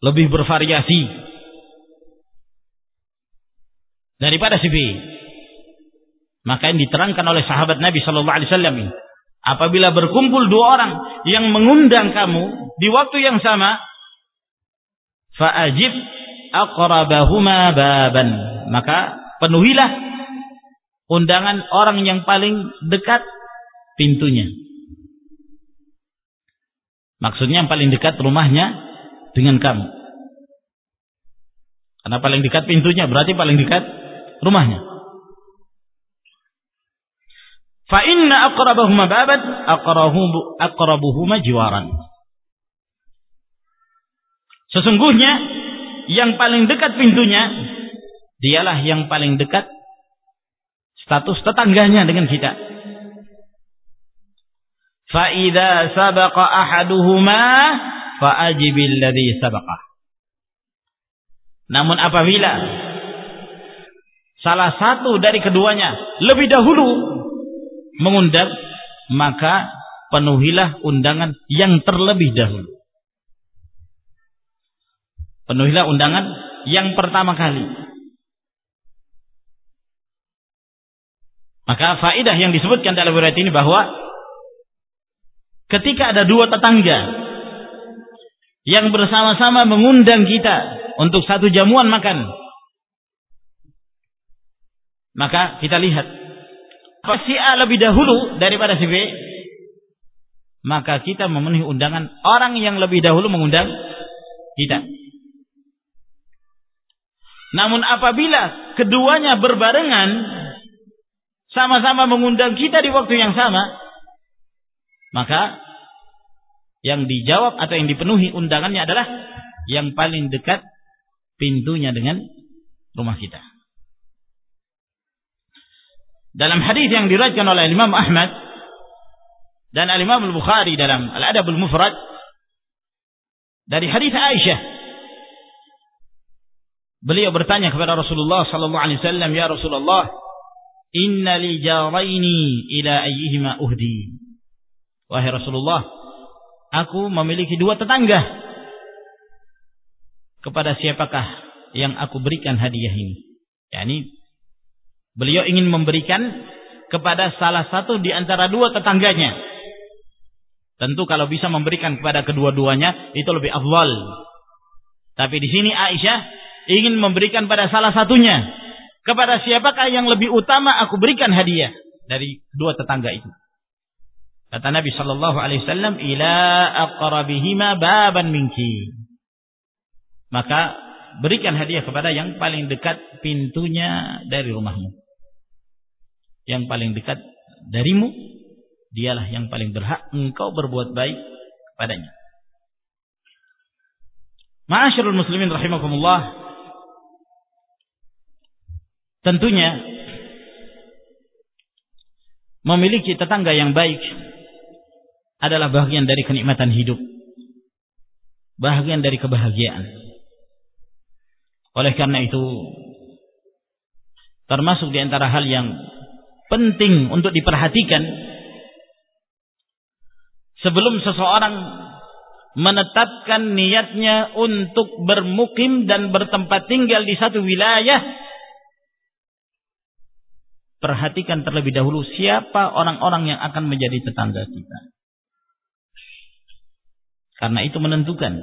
Lebih bervariasi. Daripada si B. Maka yang diterangkan oleh sahabat Nabi Shallallahu Alaihi Wasallam ini. Apabila berkumpul dua orang yang mengundang kamu di waktu yang sama, faajib aqrabahuma baban. Maka penuhilah undangan orang yang paling dekat pintunya. Maksudnya yang paling dekat rumahnya dengan kamu. Karena paling dekat pintunya berarti paling dekat rumahnya. Fa inna aqrabahuma babat aqrabuhuma jiwaran. Sesungguhnya yang paling dekat pintunya dialah yang paling dekat status tetangganya dengan kita. Fa'idha sabaqa ahaduhuma fa'ajibil sabaqah. Namun apabila salah satu dari keduanya lebih dahulu mengundang, maka penuhilah undangan yang terlebih dahulu. Penuhilah undangan yang pertama kali. Maka faidah yang disebutkan dalam riwayat ini bahwa ketika ada dua tetangga yang bersama-sama mengundang kita untuk satu jamuan makan, maka kita lihat si A lebih dahulu daripada si B, maka kita memenuhi undangan orang yang lebih dahulu mengundang kita. Namun apabila keduanya berbarengan sama-sama mengundang kita di waktu yang sama, maka yang dijawab atau yang dipenuhi undangannya adalah yang paling dekat pintunya dengan rumah kita. Dalam hadis yang diriwayatkan oleh Imam Ahmad dan Al-Imam Al-Bukhari dalam Al-Adab Al-Mufrad dari hadis Aisyah beliau bertanya kepada Rasulullah sallallahu alaihi wasallam ya Rasulullah Inna li jaraini ila ayyihima uhdi. Wahai Rasulullah, aku memiliki dua tetangga. Kepada siapakah yang aku berikan hadiah ini? Yani beliau ingin memberikan kepada salah satu di antara dua tetangganya. Tentu kalau bisa memberikan kepada kedua-duanya itu lebih afdal. Tapi di sini Aisyah ingin memberikan pada salah satunya kepada siapakah yang lebih utama aku berikan hadiah dari dua tetangga itu. Kata Nabi sallallahu alaihi wasallam, "Ila aqrabihima baban minki." Maka berikan hadiah kepada yang paling dekat pintunya dari rumahmu. Yang paling dekat darimu, dialah yang paling berhak engkau berbuat baik padanya. Ma'asyiral muslimin rahimakumullah, Tentunya memiliki tetangga yang baik adalah bagian dari kenikmatan hidup. Bagian dari kebahagiaan. Oleh karena itu termasuk di antara hal yang penting untuk diperhatikan sebelum seseorang menetapkan niatnya untuk bermukim dan bertempat tinggal di satu wilayah perhatikan terlebih dahulu siapa orang-orang yang akan menjadi tetangga kita. Karena itu menentukan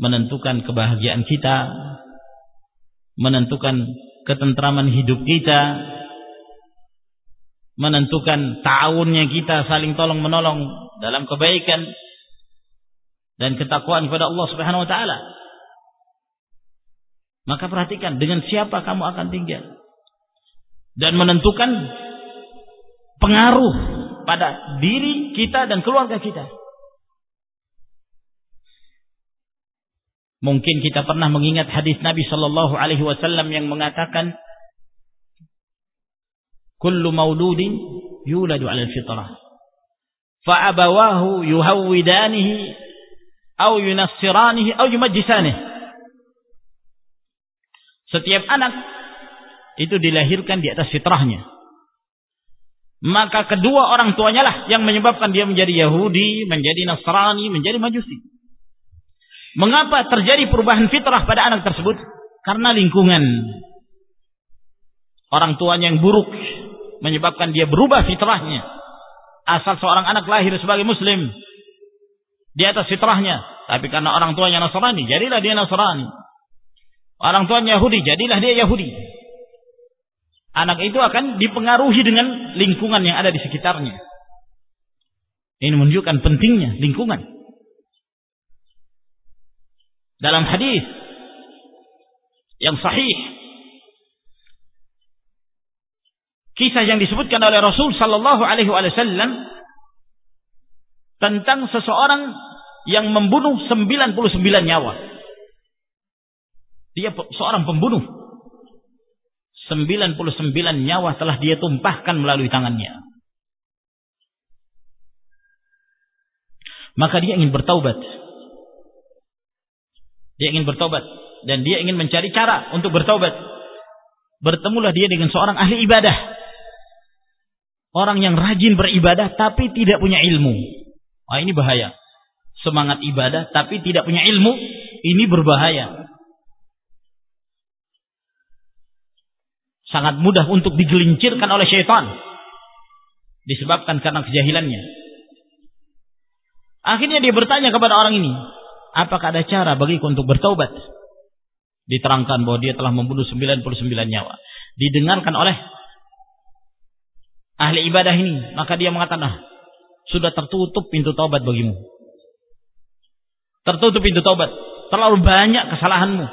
menentukan kebahagiaan kita, menentukan ketentraman hidup kita, menentukan tahunnya kita saling tolong menolong dalam kebaikan dan ketakwaan kepada Allah Subhanahu wa taala. Maka perhatikan dengan siapa kamu akan tinggal dan menentukan pengaruh pada diri kita dan keluarga kita. Mungkin kita pernah mengingat hadis Nabi Shallallahu Alaihi Wasallam yang mengatakan, "Kullu mauludin yuladu al fitrah, fa'abawahu yuhawwidanihi, atau yunassiranihi, atau yumajjisanihi." Setiap anak itu dilahirkan di atas fitrahnya. Maka kedua orang tuanya lah yang menyebabkan dia menjadi Yahudi, menjadi Nasrani, menjadi Majusi. Mengapa terjadi perubahan fitrah pada anak tersebut? Karena lingkungan. Orang tuanya yang buruk menyebabkan dia berubah fitrahnya. Asal seorang anak lahir sebagai muslim di atas fitrahnya, tapi karena orang tuanya Nasrani, jadilah dia Nasrani. Orang tuanya Yahudi, jadilah dia Yahudi anak itu akan dipengaruhi dengan lingkungan yang ada di sekitarnya. Ini menunjukkan pentingnya lingkungan. Dalam hadis yang sahih kisah yang disebutkan oleh Rasul sallallahu alaihi wasallam tentang seseorang yang membunuh 99 nyawa. Dia seorang pembunuh 99 nyawa telah dia tumpahkan melalui tangannya. Maka dia ingin bertaubat. Dia ingin bertaubat dan dia ingin mencari cara untuk bertaubat. Bertemulah dia dengan seorang ahli ibadah. Orang yang rajin beribadah tapi tidak punya ilmu. Wah ini bahaya. Semangat ibadah tapi tidak punya ilmu, ini berbahaya. Sangat mudah untuk digelincirkan oleh syaitan. Disebabkan karena kejahilannya. Akhirnya dia bertanya kepada orang ini apakah ada cara bagiku untuk bertaubat? Diterangkan bahwa dia telah membunuh 99 nyawa. Didengarkan oleh ahli ibadah ini maka dia mengatakan ah, sudah tertutup pintu taubat bagimu. Tertutup pintu taubat. Terlalu banyak kesalahanmu.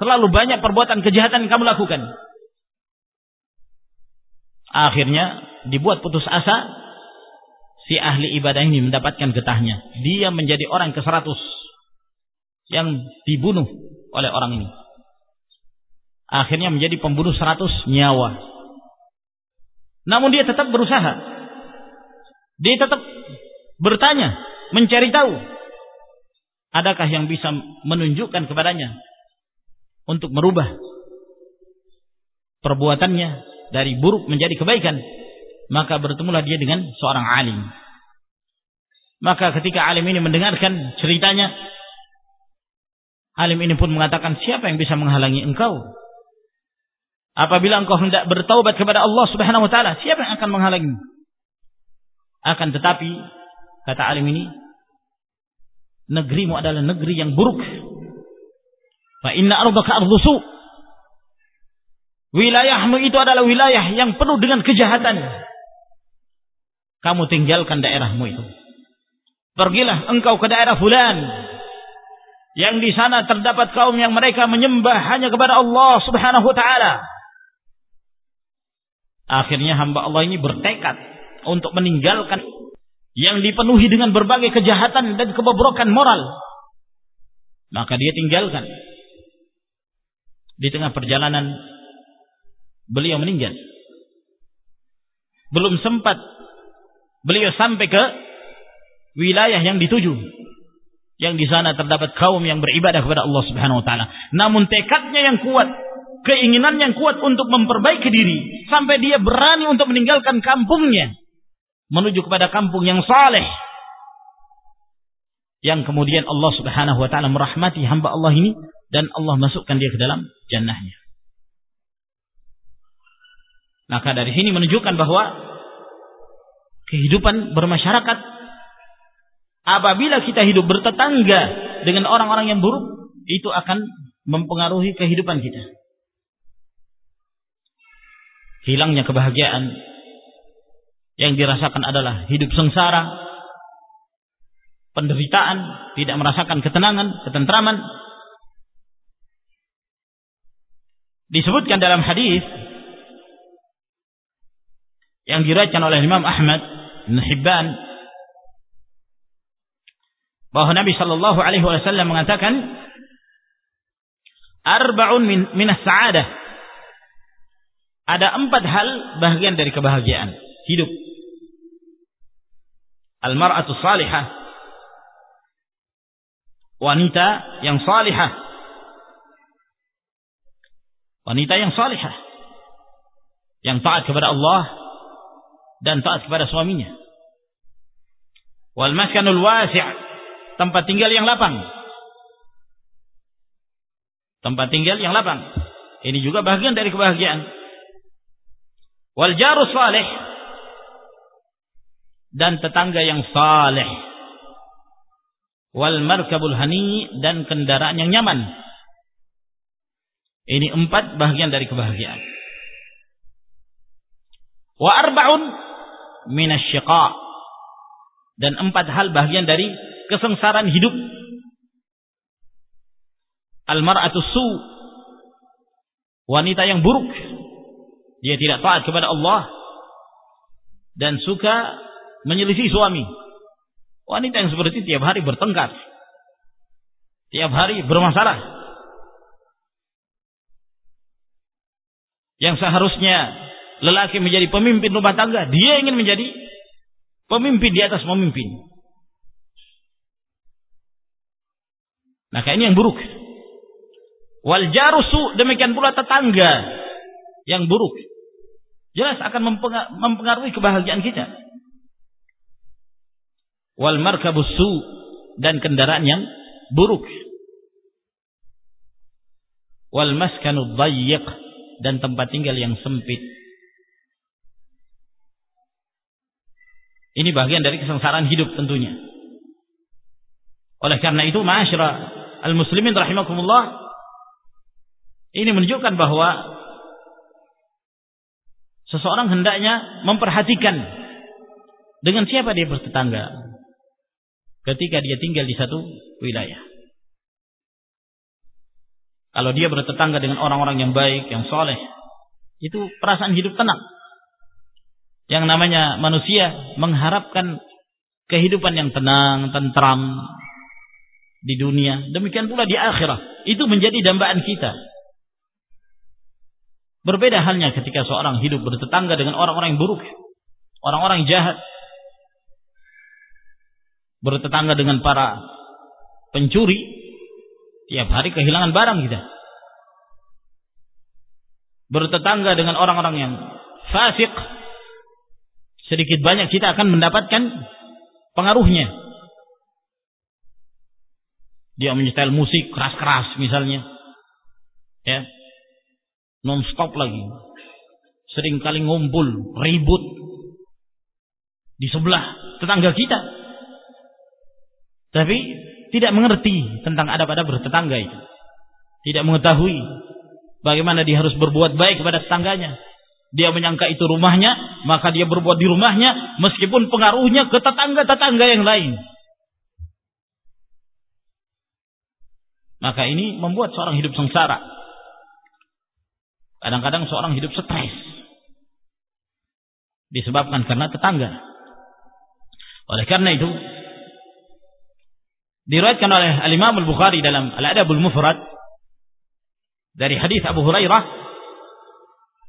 Terlalu banyak perbuatan kejahatan yang kamu lakukan Akhirnya dibuat putus asa si ahli ibadah ini mendapatkan getahnya. Dia menjadi orang ke seratus yang dibunuh oleh orang ini. Akhirnya menjadi pembunuh seratus nyawa. Namun dia tetap berusaha. Dia tetap bertanya, mencari tahu. Adakah yang bisa menunjukkan kepadanya untuk merubah perbuatannya dari buruk menjadi kebaikan maka bertemulah dia dengan seorang alim. Maka ketika alim ini mendengarkan ceritanya alim ini pun mengatakan siapa yang bisa menghalangi engkau? Apabila engkau hendak bertaubat kepada Allah Subhanahu wa taala siapa yang akan menghalangi akan tetapi kata alim ini negerimu adalah negeri yang buruk. Fa inna ardaka ardusu Wilayahmu itu adalah wilayah yang penuh dengan kejahatan. Kamu tinggalkan daerahmu itu. Pergilah engkau ke daerah fulan. Yang di sana terdapat kaum yang mereka menyembah hanya kepada Allah subhanahu wa ta'ala. Akhirnya hamba Allah ini bertekad untuk meninggalkan yang dipenuhi dengan berbagai kejahatan dan kebobrokan moral. Maka dia tinggalkan. Di tengah perjalanan beliau meninggal. Belum sempat beliau sampai ke wilayah yang dituju. Yang di sana terdapat kaum yang beribadah kepada Allah Subhanahu wa taala. Namun tekadnya yang kuat, keinginan yang kuat untuk memperbaiki diri sampai dia berani untuk meninggalkan kampungnya menuju kepada kampung yang saleh. Yang kemudian Allah Subhanahu wa taala merahmati hamba Allah ini dan Allah masukkan dia ke dalam jannahnya. Maka dari sini menunjukkan bahwa kehidupan bermasyarakat apabila kita hidup bertetangga dengan orang-orang yang buruk itu akan mempengaruhi kehidupan kita. Hilangnya kebahagiaan yang dirasakan adalah hidup sengsara, penderitaan, tidak merasakan ketenangan, ketentraman. Disebutkan dalam hadis yang diriwayatkan oleh Imam Ahmad bin Hibban bahwa Nabi Shallallahu Alaihi Wasallam mengatakan arba'un min minas sa'adah ada empat hal bagian dari kebahagiaan hidup. Al-mar'atu salihah wanita yang salihah wanita yang salihah yang taat kepada Allah dan taat kepada suaminya. Wal maskanul wasi' tempat tinggal yang lapang. Tempat tinggal yang lapang. Ini juga bagian dari kebahagiaan. Wal jaru salih dan tetangga yang saleh. Wal markabul hani dan kendaraan yang nyaman. Ini empat bagian dari kebahagiaan. Wa arba'un minasyiqa dan empat hal bagian dari kesengsaraan hidup. Al-mar'atu su wanita yang buruk. Dia tidak taat kepada Allah. Dan suka menyelisih suami. Wanita yang seperti tiap hari bertengkar. Tiap hari bermasalah. Yang seharusnya lelaki menjadi pemimpin rumah tangga, dia ingin menjadi pemimpin di atas pemimpin. Maka ini yang buruk. Wal jarusu demikian pula tetangga yang buruk. Jelas akan mempengaruhi kebahagiaan kita. Wal markabusu dan kendaraan yang buruk. Wal maskanu dhayyiq dan tempat tinggal yang sempit. Ini bagian dari kesengsaraan hidup tentunya. Oleh karena itu, ma'asyara al-muslimin rahimakumullah, ini menunjukkan bahwa seseorang hendaknya memperhatikan dengan siapa dia bertetangga ketika dia tinggal di satu wilayah. Kalau dia bertetangga dengan orang-orang yang baik, yang soleh, itu perasaan hidup tenang yang namanya manusia mengharapkan kehidupan yang tenang, tentram di dunia. Demikian pula di akhirat. Itu menjadi dambaan kita. Berbeda halnya ketika seorang hidup bertetangga dengan orang-orang yang buruk. Orang-orang yang jahat. Bertetangga dengan para pencuri. Tiap hari kehilangan barang kita. Bertetangga dengan orang-orang yang fasik sedikit banyak kita akan mendapatkan pengaruhnya. Dia menyetel musik keras-keras misalnya. Ya. Non-stop lagi. Sering kali ngumpul, ribut di sebelah tetangga kita. Tapi tidak mengerti tentang adab-adab bertetangga itu. Tidak mengetahui bagaimana dia harus berbuat baik kepada tetangganya dia menyangka itu rumahnya, maka dia berbuat di rumahnya meskipun pengaruhnya ke tetangga-tetangga yang lain. Maka ini membuat seorang hidup sengsara. Kadang-kadang seorang hidup stres. Disebabkan karena tetangga. Oleh karena itu, diriwayatkan oleh Al-Imam Al-Bukhari dalam Al-Adabul Mufrad dari hadis Abu Hurairah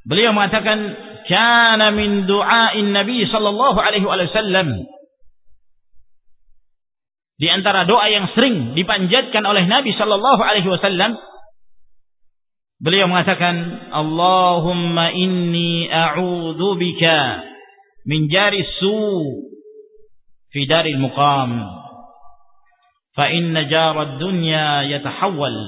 Beliau mengatakan kana min du'ain Nabi sallallahu alaihi wasallam. Di antara doa yang sering dipanjatkan oleh Nabi sallallahu alaihi wasallam beliau mengatakan Allahumma inni a'udzu bika min jari su fi daril muqam. Fa inna jarad dunya yatahawwal.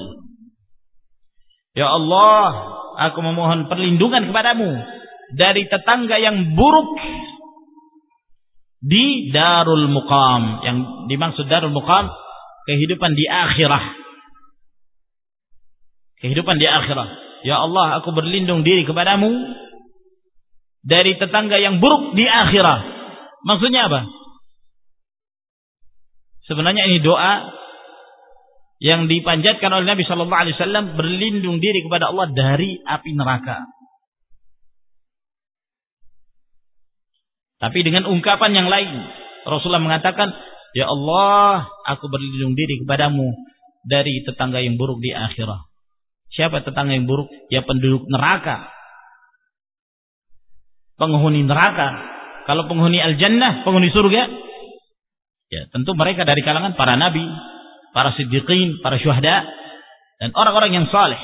Ya Allah aku memohon perlindungan kepadamu dari tetangga yang buruk di darul muqam. Yang dimaksud darul muqam kehidupan di akhirah. Kehidupan di akhirah. Ya Allah, aku berlindung diri kepadamu dari tetangga yang buruk di akhirah. Maksudnya apa? Sebenarnya ini doa yang dipanjatkan oleh Nabi Shallallahu Alaihi Wasallam berlindung diri kepada Allah dari api neraka. Tapi dengan ungkapan yang lain, Rasulullah mengatakan, Ya Allah, aku berlindung diri kepadamu dari tetangga yang buruk di akhirat. Siapa tetangga yang buruk? Ya penduduk neraka. Penghuni neraka. Kalau penghuni al-jannah, penghuni surga, ya tentu mereka dari kalangan para nabi, para siddiqin, para syuhada, dan orang-orang yang saleh.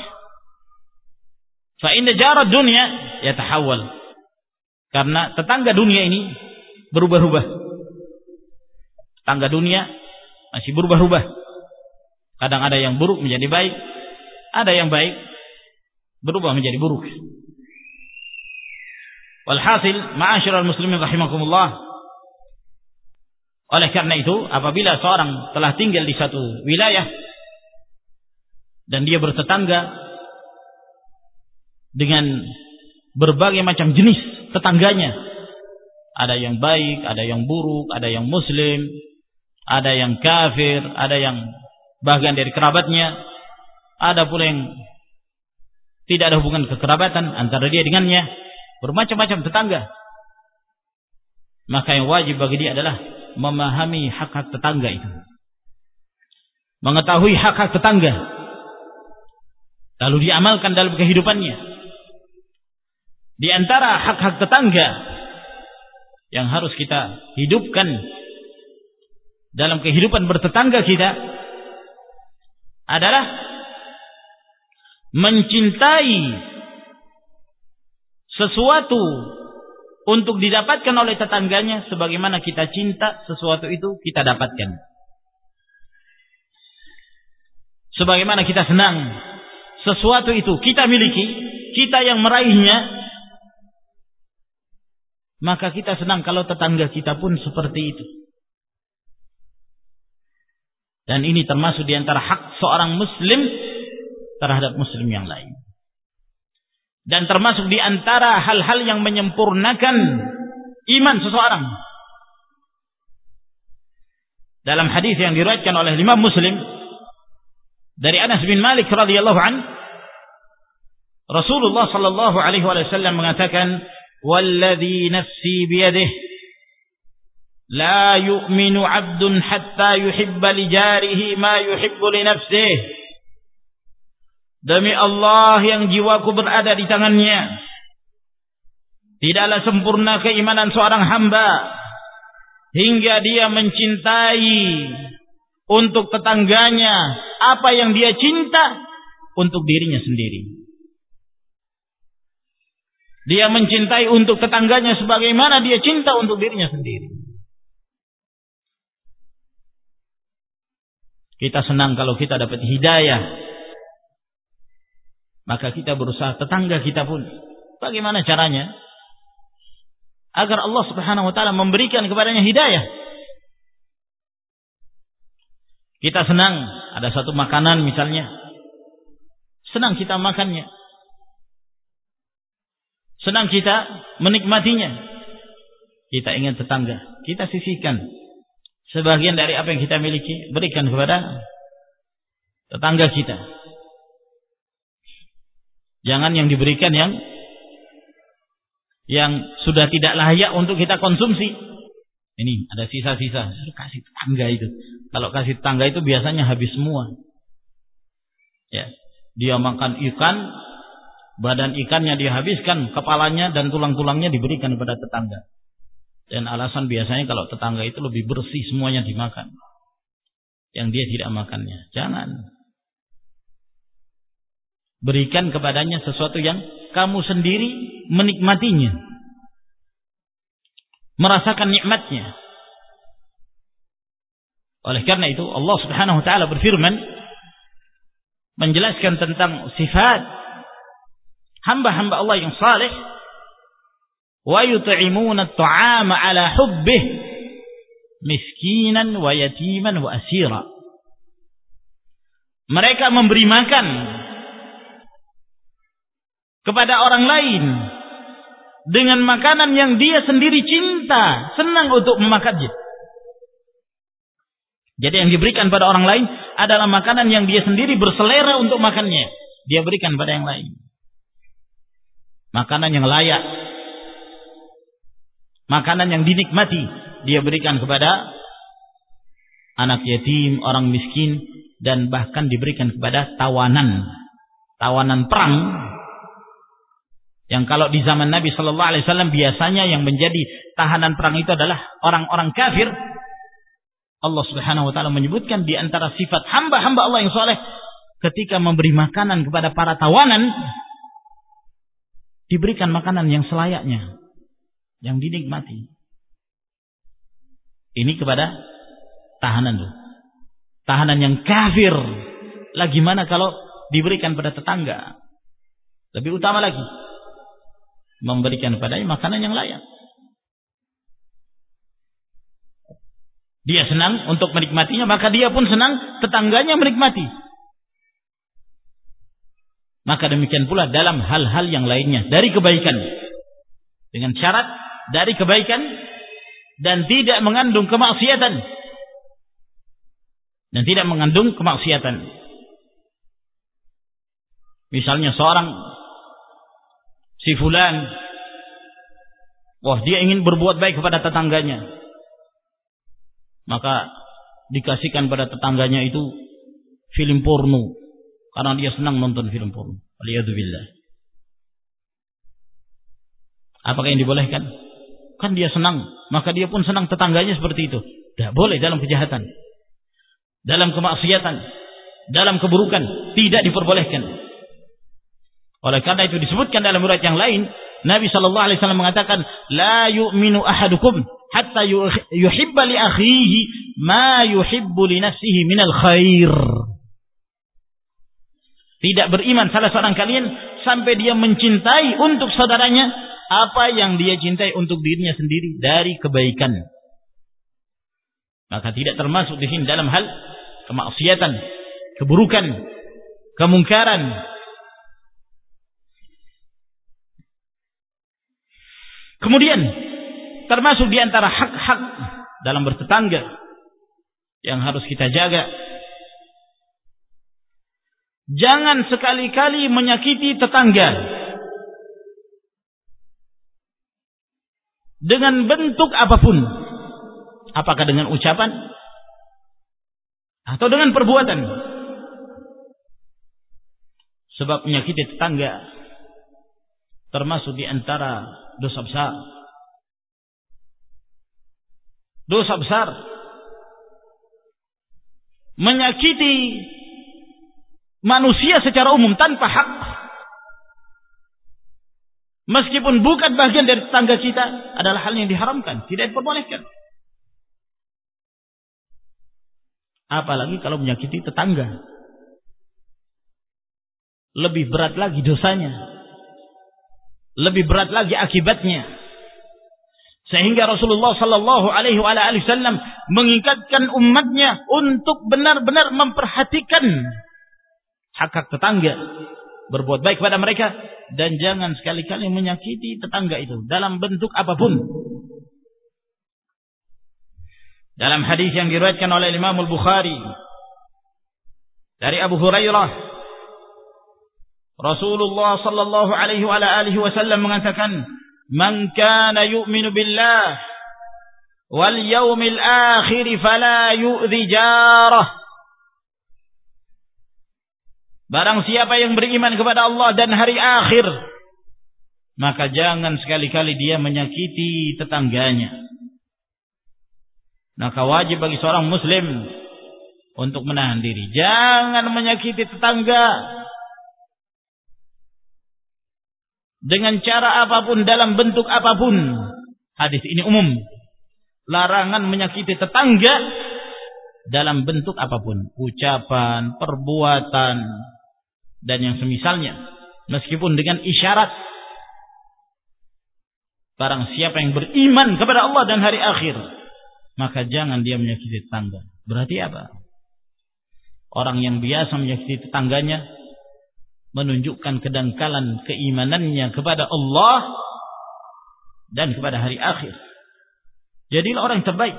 Fa inna jarad dunya yatahawwal karena tetangga dunia ini berubah-ubah. Tetangga dunia masih berubah-ubah. Kadang ada yang buruk menjadi baik, ada yang baik berubah menjadi buruk. Walhasil, ma'asyiral muslimin rahimakumullah. Oleh karena itu, apabila seorang telah tinggal di satu wilayah dan dia bertetangga dengan berbagai macam jenis tetangganya. Ada yang baik, ada yang buruk, ada yang muslim, ada yang kafir, ada yang bagian dari kerabatnya, ada pula yang tidak ada hubungan kekerabatan antara dia dengannya, bermacam-macam tetangga. Maka yang wajib bagi dia adalah memahami hak-hak tetangga itu. Mengetahui hak-hak tetangga. Lalu diamalkan dalam kehidupannya. Di antara hak-hak tetangga yang harus kita hidupkan dalam kehidupan bertetangga kita adalah mencintai sesuatu untuk didapatkan oleh tetangganya sebagaimana kita cinta sesuatu itu kita dapatkan. Sebagaimana kita senang sesuatu itu kita miliki, kita yang meraihnya, maka kita senang kalau tetangga kita pun seperti itu. Dan ini termasuk di antara hak seorang muslim terhadap muslim yang lain Dan termasuk di antara hal-hal yang menyempurnakan iman seseorang. Dalam hadis yang diriwayatkan oleh lima Muslim dari Anas bin Malik radhiyallahu an Rasulullah sallallahu alaihi wasallam mengatakan والذي نفسي بيده لا يؤمن عبد حتى يحب لجاره ما يحب لنفسه Demi Allah yang jiwaku berada di tangannya. Tidaklah sempurna keimanan seorang hamba. Hingga dia mencintai untuk tetangganya apa yang dia cinta untuk dirinya sendiri. Dia mencintai untuk tetangganya sebagaimana dia cinta untuk dirinya sendiri. Kita senang kalau kita dapat hidayah. Maka kita berusaha tetangga kita pun. Bagaimana caranya? Agar Allah subhanahu wa ta'ala memberikan kepadanya hidayah. Kita senang. Ada satu makanan misalnya. Senang kita makannya. Senang kita menikmatinya. Kita ingin tetangga. Kita sisihkan. Sebagian dari apa yang kita miliki. Berikan kepada tetangga kita. Jangan yang diberikan yang yang sudah tidak layak untuk kita konsumsi. Ini ada sisa-sisa. Kasih tetangga itu. Kalau kasih tetangga itu biasanya habis semua. Ya, dia makan ikan badan ikannya dihabiskan, kepalanya dan tulang-tulangnya diberikan kepada tetangga. Dan alasan biasanya kalau tetangga itu lebih bersih semuanya dimakan. Yang dia tidak makannya. Jangan. Berikan kepadanya sesuatu yang kamu sendiri menikmatinya. Merasakan nikmatnya. Oleh karena itu Allah Subhanahu wa taala berfirman menjelaskan tentang sifat hamba-hamba Allah yang saleh wa yut'imuna 'ala hubbih miskinan wa yatiman wa asira. Mereka memberi makan kepada orang lain dengan makanan yang dia sendiri cinta, senang untuk memakannya. Jadi yang diberikan pada orang lain adalah makanan yang dia sendiri berselera untuk makannya. Dia berikan pada yang lain. Makanan yang layak. Makanan yang dinikmati. Dia berikan kepada anak yatim, orang miskin. Dan bahkan diberikan kepada tawanan. Tawanan perang. Yang kalau di zaman Nabi Shallallahu Alaihi Wasallam biasanya yang menjadi tahanan perang itu adalah orang-orang kafir Allah Subhanahu wa taala menyebutkan di antara sifat hamba-hamba Allah yang soleh ketika memberi makanan kepada para tawanan diberikan makanan yang selayaknya yang dinikmati. Ini kepada tahanan tuh. Tahanan yang kafir. Lagi mana kalau diberikan pada tetangga? Lebih utama lagi memberikan padanya makanan yang layak. Dia senang untuk menikmatinya, maka dia pun senang tetangganya menikmati. Maka demikian pula dalam hal-hal yang lainnya dari kebaikan. Dengan syarat dari kebaikan dan tidak mengandung kemaksiatan. Dan tidak mengandung kemaksiatan. Misalnya seorang si fulan wah dia ingin berbuat baik kepada tetangganya maka dikasihkan pada tetangganya itu film porno karena dia senang nonton film porno. Alhamdulillah. Apakah yang dibolehkan? Kan dia senang, maka dia pun senang tetangganya seperti itu. Tidak boleh dalam kejahatan. Dalam kemaksiatan, dalam keburukan tidak diperbolehkan. Oleh karena itu disebutkan dalam riwayat yang lain, Nabi sallallahu alaihi wasallam mengatakan, "La yu'minu ahadukum hatta yuhibba li akhihi ma yuhibbu li nafsihi minal khair. Tidak beriman salah seorang kalian sampai dia mencintai untuk saudaranya apa yang dia cintai untuk dirinya sendiri dari kebaikan. Maka tidak termasuk di sini dalam hal kemaksiatan, keburukan, kemungkaran. Kemudian termasuk di antara hak-hak dalam bertetangga yang harus kita jaga. Jangan sekali-kali menyakiti tetangga dengan bentuk apa pun. Apakah dengan ucapan atau dengan perbuatan. Sebab menyakiti tetangga termasuk di antara dosa besar. Dosa besar. Menyakiti manusia secara umum tanpa hak. Meskipun bukan bagian dari tetangga kita adalah hal yang diharamkan tidak diperbolehkan. Apalagi kalau menyakiti tetangga. Lebih berat lagi dosanya lebih berat lagi akibatnya sehingga Rasulullah sallallahu alaihi wasallam mengingatkan umatnya untuk benar-benar memperhatikan hak-hak tetangga, berbuat baik kepada mereka dan jangan sekali-kali menyakiti tetangga itu dalam bentuk apa pun. Dalam hadis yang diriwayatkan oleh Imam Al-Bukhari dari Abu Hurairah Rasulullah sallallahu alaihi wa alihi wasallam mengatakan, "Man kana yu'minu billah wal yawmil akhir fala yu'dhi jarah." Barang siapa yang beriman kepada Allah dan hari akhir, maka jangan sekali-kali dia menyakiti tetangganya. Maka wajib bagi seorang muslim untuk menahan diri. Jangan menyakiti tetangga. Dengan cara apa pun dalam bentuk apa pun. Hadis ini umum. Larangan menyakiti tetangga dalam bentuk apa pun, ucapan, perbuatan dan yang semisalnya. Meskipun dengan isyarat Barang siapa yang beriman kepada Allah dan hari akhir, maka jangan dia menyakiti tetangga. Berarti apa? Orang yang biasa menyakiti tetangganya menunjukkan kedangkalan keimanannya kepada Allah dan kepada hari akhir. Jadilah orang yang terbaik.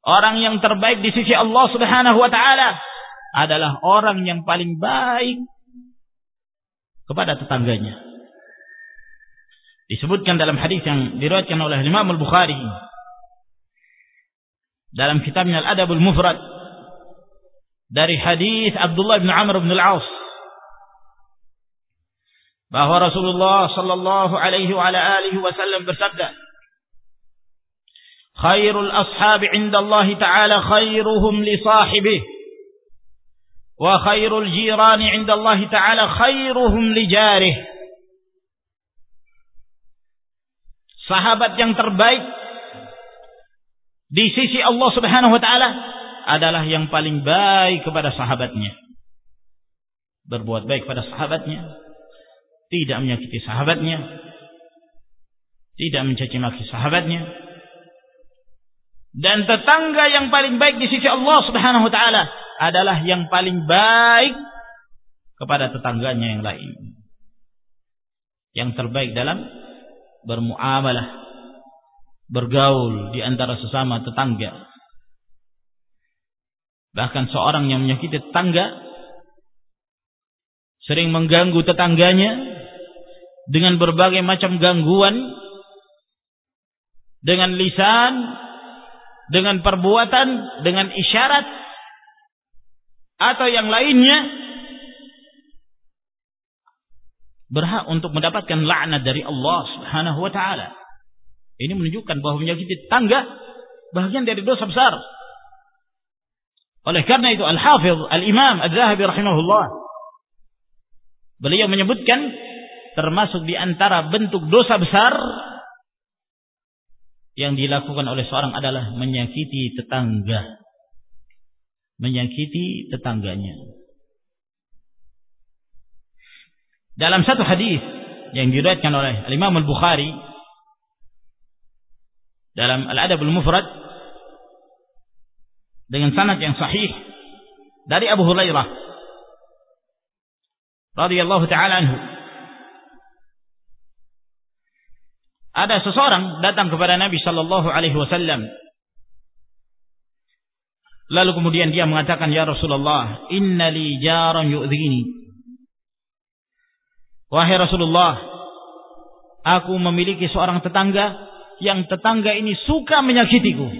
Orang yang terbaik di sisi Allah Subhanahu wa taala adalah orang yang paling baik kepada tetangganya. Disebutkan dalam hadis yang diriwayatkan oleh Imam Al-Bukhari dalam kitabnya Al-Adabul Mufrad dari hadis Abdullah bin Amr bin Al-Aus bahwa Rasulullah sallallahu alaihi wa alihi wasallam bersabda Khairul ashabi 'inda Allah Ta'ala khairuhum li sahibihi wa khairul jirani 'inda Ta'ala khairuhum li jarihi sahabat yang terbaik di sisi Allah Subhanahu wa taala adalah yang paling baik kepada sahabatnya. Berbuat baik pada sahabatnya, tidak menyakiti sahabatnya, tidak mencaci maki sahabatnya. Dan tetangga yang paling baik di sisi Allah Subhanahu wa taala adalah yang paling baik kepada tetangganya yang lain. Yang terbaik dalam bermuamalah, bergaul di antara sesama tetangga. Bahkan seorang yang menyakiti tetangga sering mengganggu tetangganya dengan berbagai macam gangguan dengan lisan, dengan perbuatan, dengan isyarat atau yang lainnya berhak untuk mendapatkan laknat dari Allah Subhanahu wa taala. Ini menunjukkan bahwa menyakiti tangga bagian dari dosa besar. Oleh karena itu Al-Hafidh Al-Imam Az-Zahabi rahimahullah beliau menyebutkan termasuk di antara bentuk dosa besar yang dilakukan oleh seorang adalah menyakiti tetangga. Menyakiti tetangganya. Dalam satu hadis yang diriwayatkan oleh Imam Al-Bukhari dalam Al-Adab Al-Mufrad dengan sanad yang sahih dari Abu Hurairah radhiyallahu taala anhu ada seseorang datang kepada Nabi sallallahu alaihi wasallam lalu kemudian dia mengatakan ya Rasulullah innali jaran yu'dhini Wahai Rasulullah, aku memiliki seorang tetangga yang tetangga ini suka menyakitiku.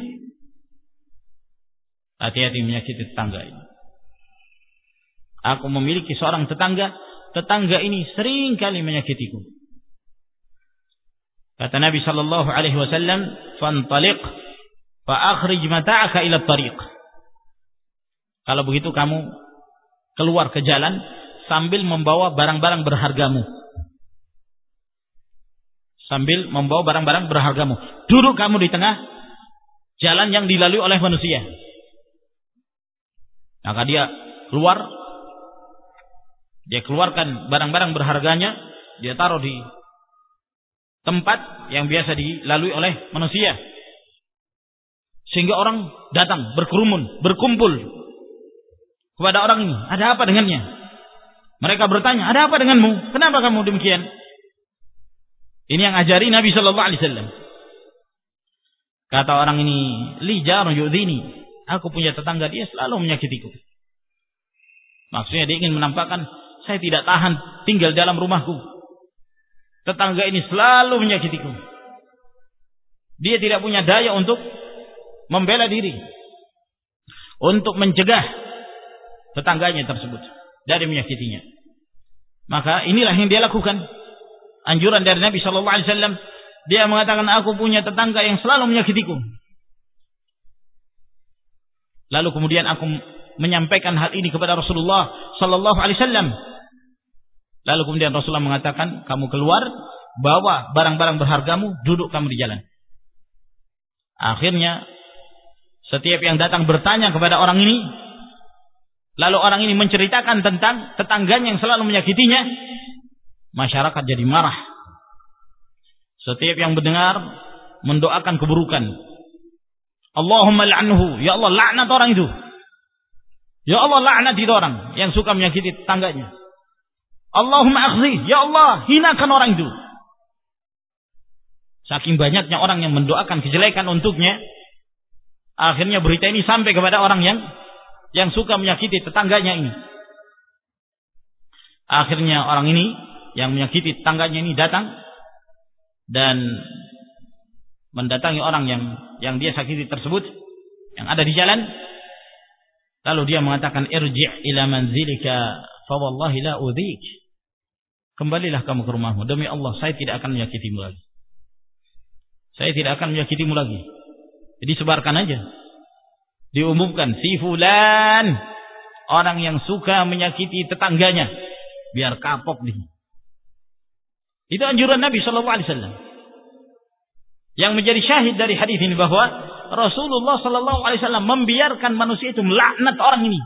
Hati-hati menyakiti tetangga ini. Aku memiliki seorang tetangga, tetangga ini sering kali menyakitiku. Kata Nabi sallallahu alaihi wasallam, "Fantaliq fa akhrij mata'aka ila tariq." Kalau begitu kamu keluar ke jalan sambil membawa barang-barang berhargamu. Sambil membawa barang-barang berhargamu. Duduk kamu di tengah jalan yang dilalui oleh manusia. Maka dia keluar, dia keluarkan barang-barang berharganya, dia taruh di tempat yang biasa dilalui oleh manusia. Sehingga orang datang berkerumun, berkumpul kepada orang ini. Ada apa dengannya? Mereka bertanya, ada apa denganmu? Kenapa kamu demikian? Ini yang ajari Nabi Shallallahu Alaihi Wasallam. Kata orang ini, lijar yudhini. Aku punya tetangga dia selalu menyakitiku. Maksudnya dia ingin menampakkan saya tidak tahan tinggal dalam rumahku. Tetangga ini selalu menyakitiku. Dia tidak punya daya untuk membela diri. Untuk mencegah tetangganya tersebut dari menyakitinya. Maka inilah yang dia lakukan. Anjuran dari Nabi Shallallahu. Dia mengatakan aku punya tetangga yang selalu menyakitiku. Lalu kemudian aku menyampaikan hal ini kepada Rasulullah Shallallahu Alaihi Wasallam. Lalu kemudian Rasulullah mengatakan kamu keluar bawa barang-barang berhargamu duduk kamu di jalan. Akhirnya setiap yang datang bertanya kepada orang ini lalu orang ini menceritakan tentang tetangganya yang selalu menyakitinya, masyarakat jadi marah. Setiap yang mendengar mendoakan keburukan. Allahumma. Ya Allah laknat orang itu. Ya Allah laknat itu orang yang suka menyakiti tetangganya. Allahumma akhzi. Ya Allah hinakan orang itu. Saking banyaknya orang yang mendoakan kejelekan untuknya, akhirnya berita ini sampai kepada orang yang yang suka menyakiti tetangganya ini. Akhirnya orang ini yang menyakiti tetangganya ini datang dan mendatangi orang yang yang dia sakiti tersebut yang ada di jalan. Lalu dia mengatakan irji' ila manzilika fa wallahi la kembalilah kamu ke rumahmu. Demi Allah saya tidak akan menyakitimu lagi saya tidak akan menyakitimu lagi jadi sebarkan aja diumumkan si fulan orang yang suka menyakiti tetangganya biar kapok dia. Itu anjuran Nabi Shallallahu Alaihi Wasallam. Yang menjadi syahid dari hadis ini bahwa Rasulullah Shallallahu Alaihi Wasallam membiarkan manusia itu melaknat orang ini.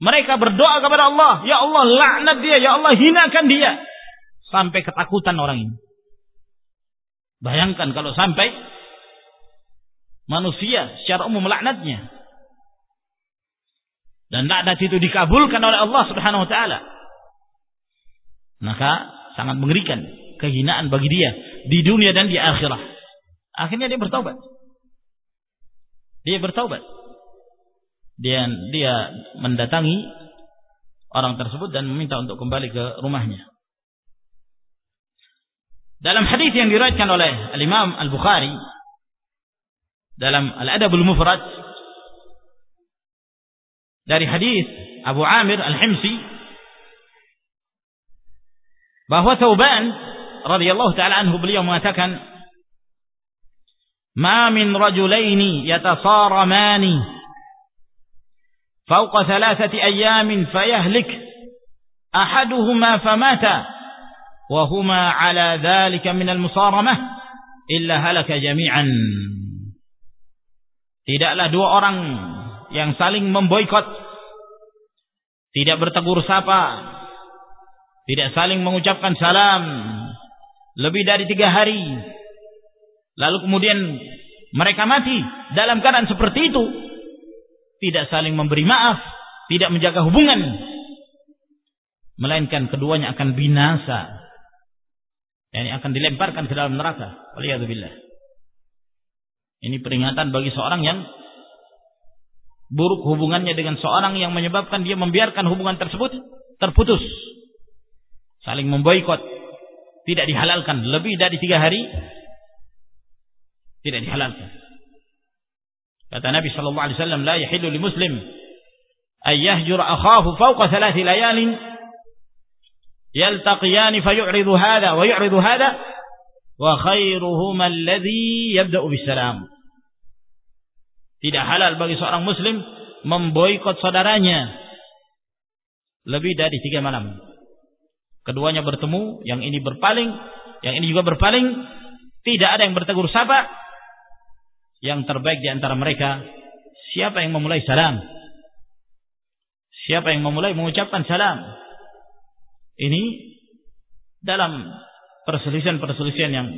Mereka berdoa kepada Allah, Ya Allah laknat dia, Ya Allah hinakan dia. Sampai ketakutan orang ini. Bayangkan kalau sampai manusia secara umum melaknatnya dan laknat itu dikabulkan oleh Allah Subhanahu wa taala. Maka sangat mengerikan kehinaan bagi dia di dunia dan di akhirat akhirnya dia bertobat dia bertobat dia dia mendatangi orang tersebut dan meminta untuk kembali ke rumahnya dalam hadis yang diriwayatkan oleh Al-Imam Al-Bukhari dalam Al-Adabul Mufrad dari hadis Abu Amir Al-Himsi bahwa Tauban radhiyallahu taala anhu beliau mengatakan ma min rajulaini yatasaramani fawqa thalathati ayamin fayahlik ahaduhuma famata huma ala dhalika min al-musaramah illa halaka jami'an tidaklah dua orang yang saling memboikot, tidak bertegur sapa, tidak saling mengucapkan salam lebih dari tiga hari, lalu kemudian mereka mati dalam keadaan seperti itu, tidak saling memberi maaf, tidak menjaga hubungan, melainkan keduanya akan binasa, yani akan dilemparkan ke dalam neraka. Waliyadzubillah. Ini peringatan bagi seorang yang buruk hubungannya dengan seorang yang menyebabkan dia membiarkan hubungan tersebut terputus. Saling memboikot. Tidak dihalalkan. Lebih dari tiga hari. Tidak dihalalkan. Kata Nabi sallallahu alaihi wasallam, "La yahillu li muslim ay yahjur akhahu fawqa thalathi layalin hadha wa yu'ridu hadha wa khairuhuma alladhi yabda'u bisalam." Tidak halal bagi seorang muslim memboikot saudaranya lebih dari tiga malam. Keduanya bertemu, yang ini berpaling, yang ini juga berpaling. Tidak ada yang bertegur sapa. Yang terbaik di antara mereka, siapa yang memulai salam? Siapa yang memulai mengucapkan salam? Ini dalam perselisihan-perselisihan yang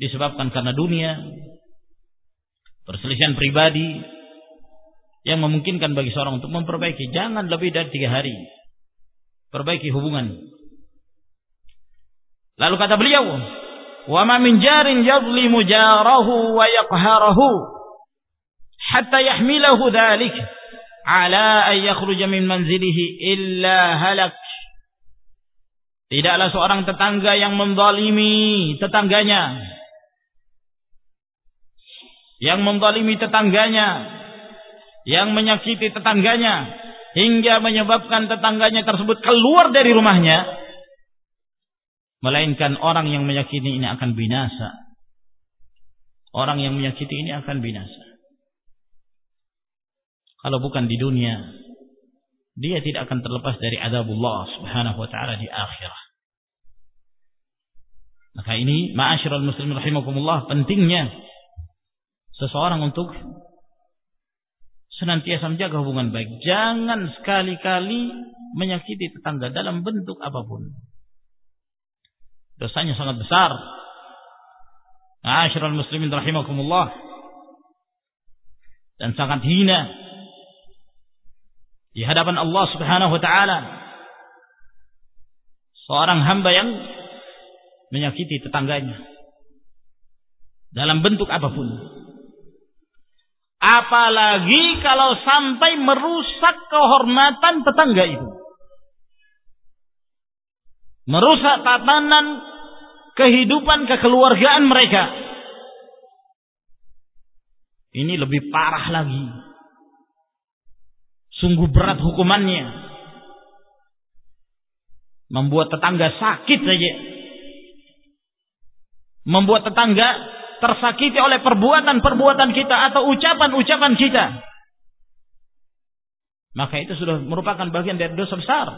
disebabkan karena dunia, perselisihan pribadi yang memungkinkan bagi seorang untuk memperbaiki jangan lebih dari tiga hari perbaiki hubungan. Lalu kata beliau wa ma min jarin yadlimu jarahu wa yaqharahu hatta yahmilahu dhalik ala an yakhruja min manzilihi illa halak tidaklah seorang tetangga yang menzalimi tetangganya yang mendalimi tetangganya, yang menyakiti tetangganya, hingga menyebabkan tetangganya tersebut keluar dari rumahnya, melainkan orang yang menyakiti ini akan binasa. Orang yang menyakiti ini akan binasa. Kalau bukan di dunia, dia tidak akan terlepas dari adabullah subhanahu wa ta'ala di akhirah. Maka ini ma'asyiral muslimin rahimakumullah pentingnya seseorang untuk senantiasa menjaga hubungan baik. Jangan sekali-kali menyakiti tetangga dalam bentuk apa pun. Dosanya sangat besar. Asyiral muslimin rahimakumullah. Dan sangat hina di hadapan Allah Subhanahu wa taala. Seorang hamba yang menyakiti tetangganya dalam bentuk apa pun. Apalagi kalau sampai merusak kehormatan tetangga itu. Merusak tatanan kehidupan kekeluargaan mereka. Ini lebih parah lagi. Sungguh berat hukumannya. Membuat tetangga sakit saja. Membuat tetangga tersakiti oleh perbuatan-perbuatan kita atau ucapan-ucapan kita. Maka itu sudah merupakan bagian dari dosa besar.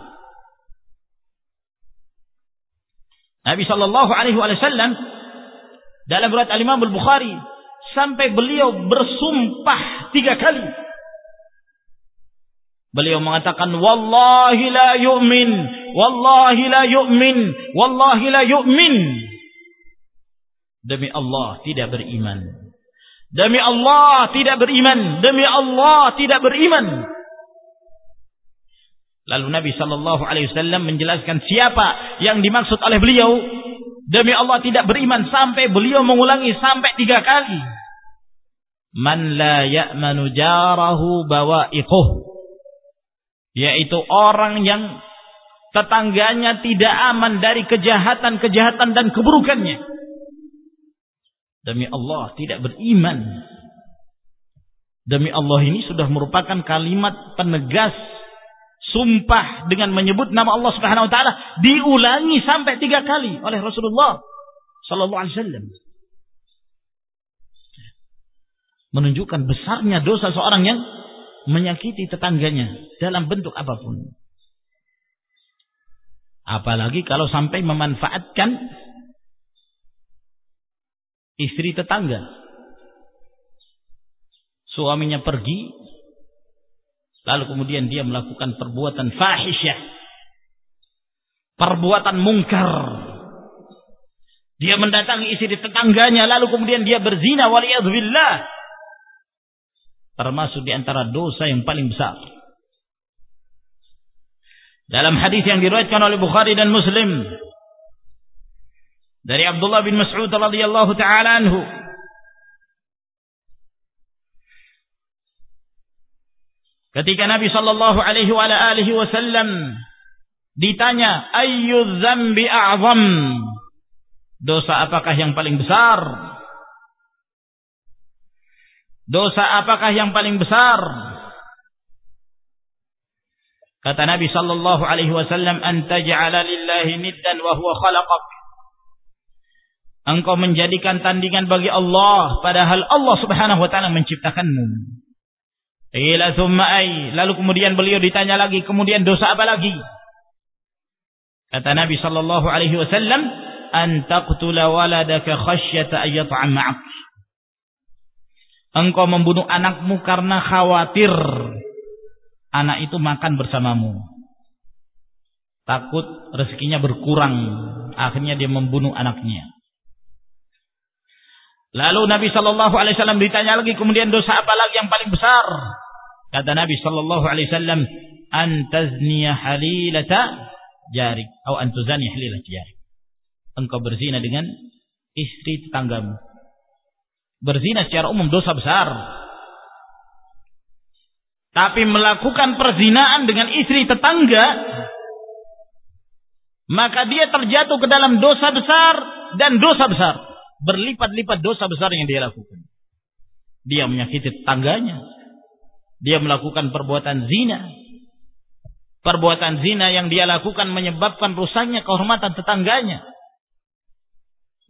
Nabi Shallallahu Alaihi Wasallam dalam riwayat Al Imam Al Bukhari sampai beliau bersumpah tiga kali. Beliau mengatakan wallahi la yu'min, wallahi la yu'min, wallahi la yu'min. Demi Allah tidak beriman. Demi Allah tidak beriman. Demi Allah tidak beriman. Lalu Nabi Shallallahu Alaihi Wasallam menjelaskan siapa yang dimaksud oleh beliau. Demi Allah tidak beriman sampai beliau mengulangi sampai tiga kali. Man la ya'manu jarahu bawa'iquh. Yaitu orang yang tetangganya tidak aman dari kejahatan-kejahatan dan keburukannya. Demi Allah tidak beriman. Demi Allah ini sudah merupakan kalimat penegas sumpah dengan menyebut nama Allah Subhanahu wa taala diulangi sampai tiga kali oleh Rasulullah sallallahu alaihi wasallam. Menunjukkan besarnya dosa seorang yang menyakiti tetangganya dalam bentuk apa pun. Apalagi kalau sampai memanfaatkan istri tetangga. Suaminya pergi Lalu kemudian dia melakukan perbuatan fahisyah. Perbuatan mungkar. Dia mendatangi istri tetangganya. Lalu kemudian dia berzina. Waliyadzubillah. Termasuk di antara dosa yang paling besar. Dalam hadis yang diriwayatkan oleh Bukhari dan Muslim. Dari Abdullah bin Mas'ud radhiyallahu taala anhu. Ketika Nabi sallallahu alaihi wasallam ditanya, "Ayyu dzambi a'zam?" Dosa apakah yang paling besar? Dosa apakah yang paling besar? Kata Nabi sallallahu alaihi wasallam, "An taj'ala lillahi niddan wa huwa khalaqak." Engkau menjadikan tandingan bagi Allah padahal Allah Subhanahu wa taala menciptakanmu. Ila thumma ay. Lalu kemudian beliau ditanya lagi, kemudian dosa apa lagi? Kata Nabi sallallahu alaihi wasallam, "An taqtula waladaka khasyata yat'am ma'ak." Engkau membunuh anakmu karena khawatir anak itu makan bersamamu. Takut rezekinya berkurang, akhirnya dia membunuh anaknya. Lalu Nabi Shallallahu Alaihi Wasallam ditanya lagi kemudian dosa apa lagi yang paling besar? Kata Nabi Shallallahu Alaihi Wasallam, antazniya halilata jarik atau antuzani halilata jarik. Engkau berzina dengan istri tetanggamu. Berzina secara umum dosa besar. Tapi melakukan perzinaan dengan istri tetangga, maka dia terjatuh ke dalam dosa besar dan dosa besar berlipat-lipat dosa besar yang dia lakukan. Dia menyakiti tetangganya. Dia melakukan perbuatan zina. Perbuatan zina yang dia lakukan menyebabkan rusaknya kehormatan tetangganya.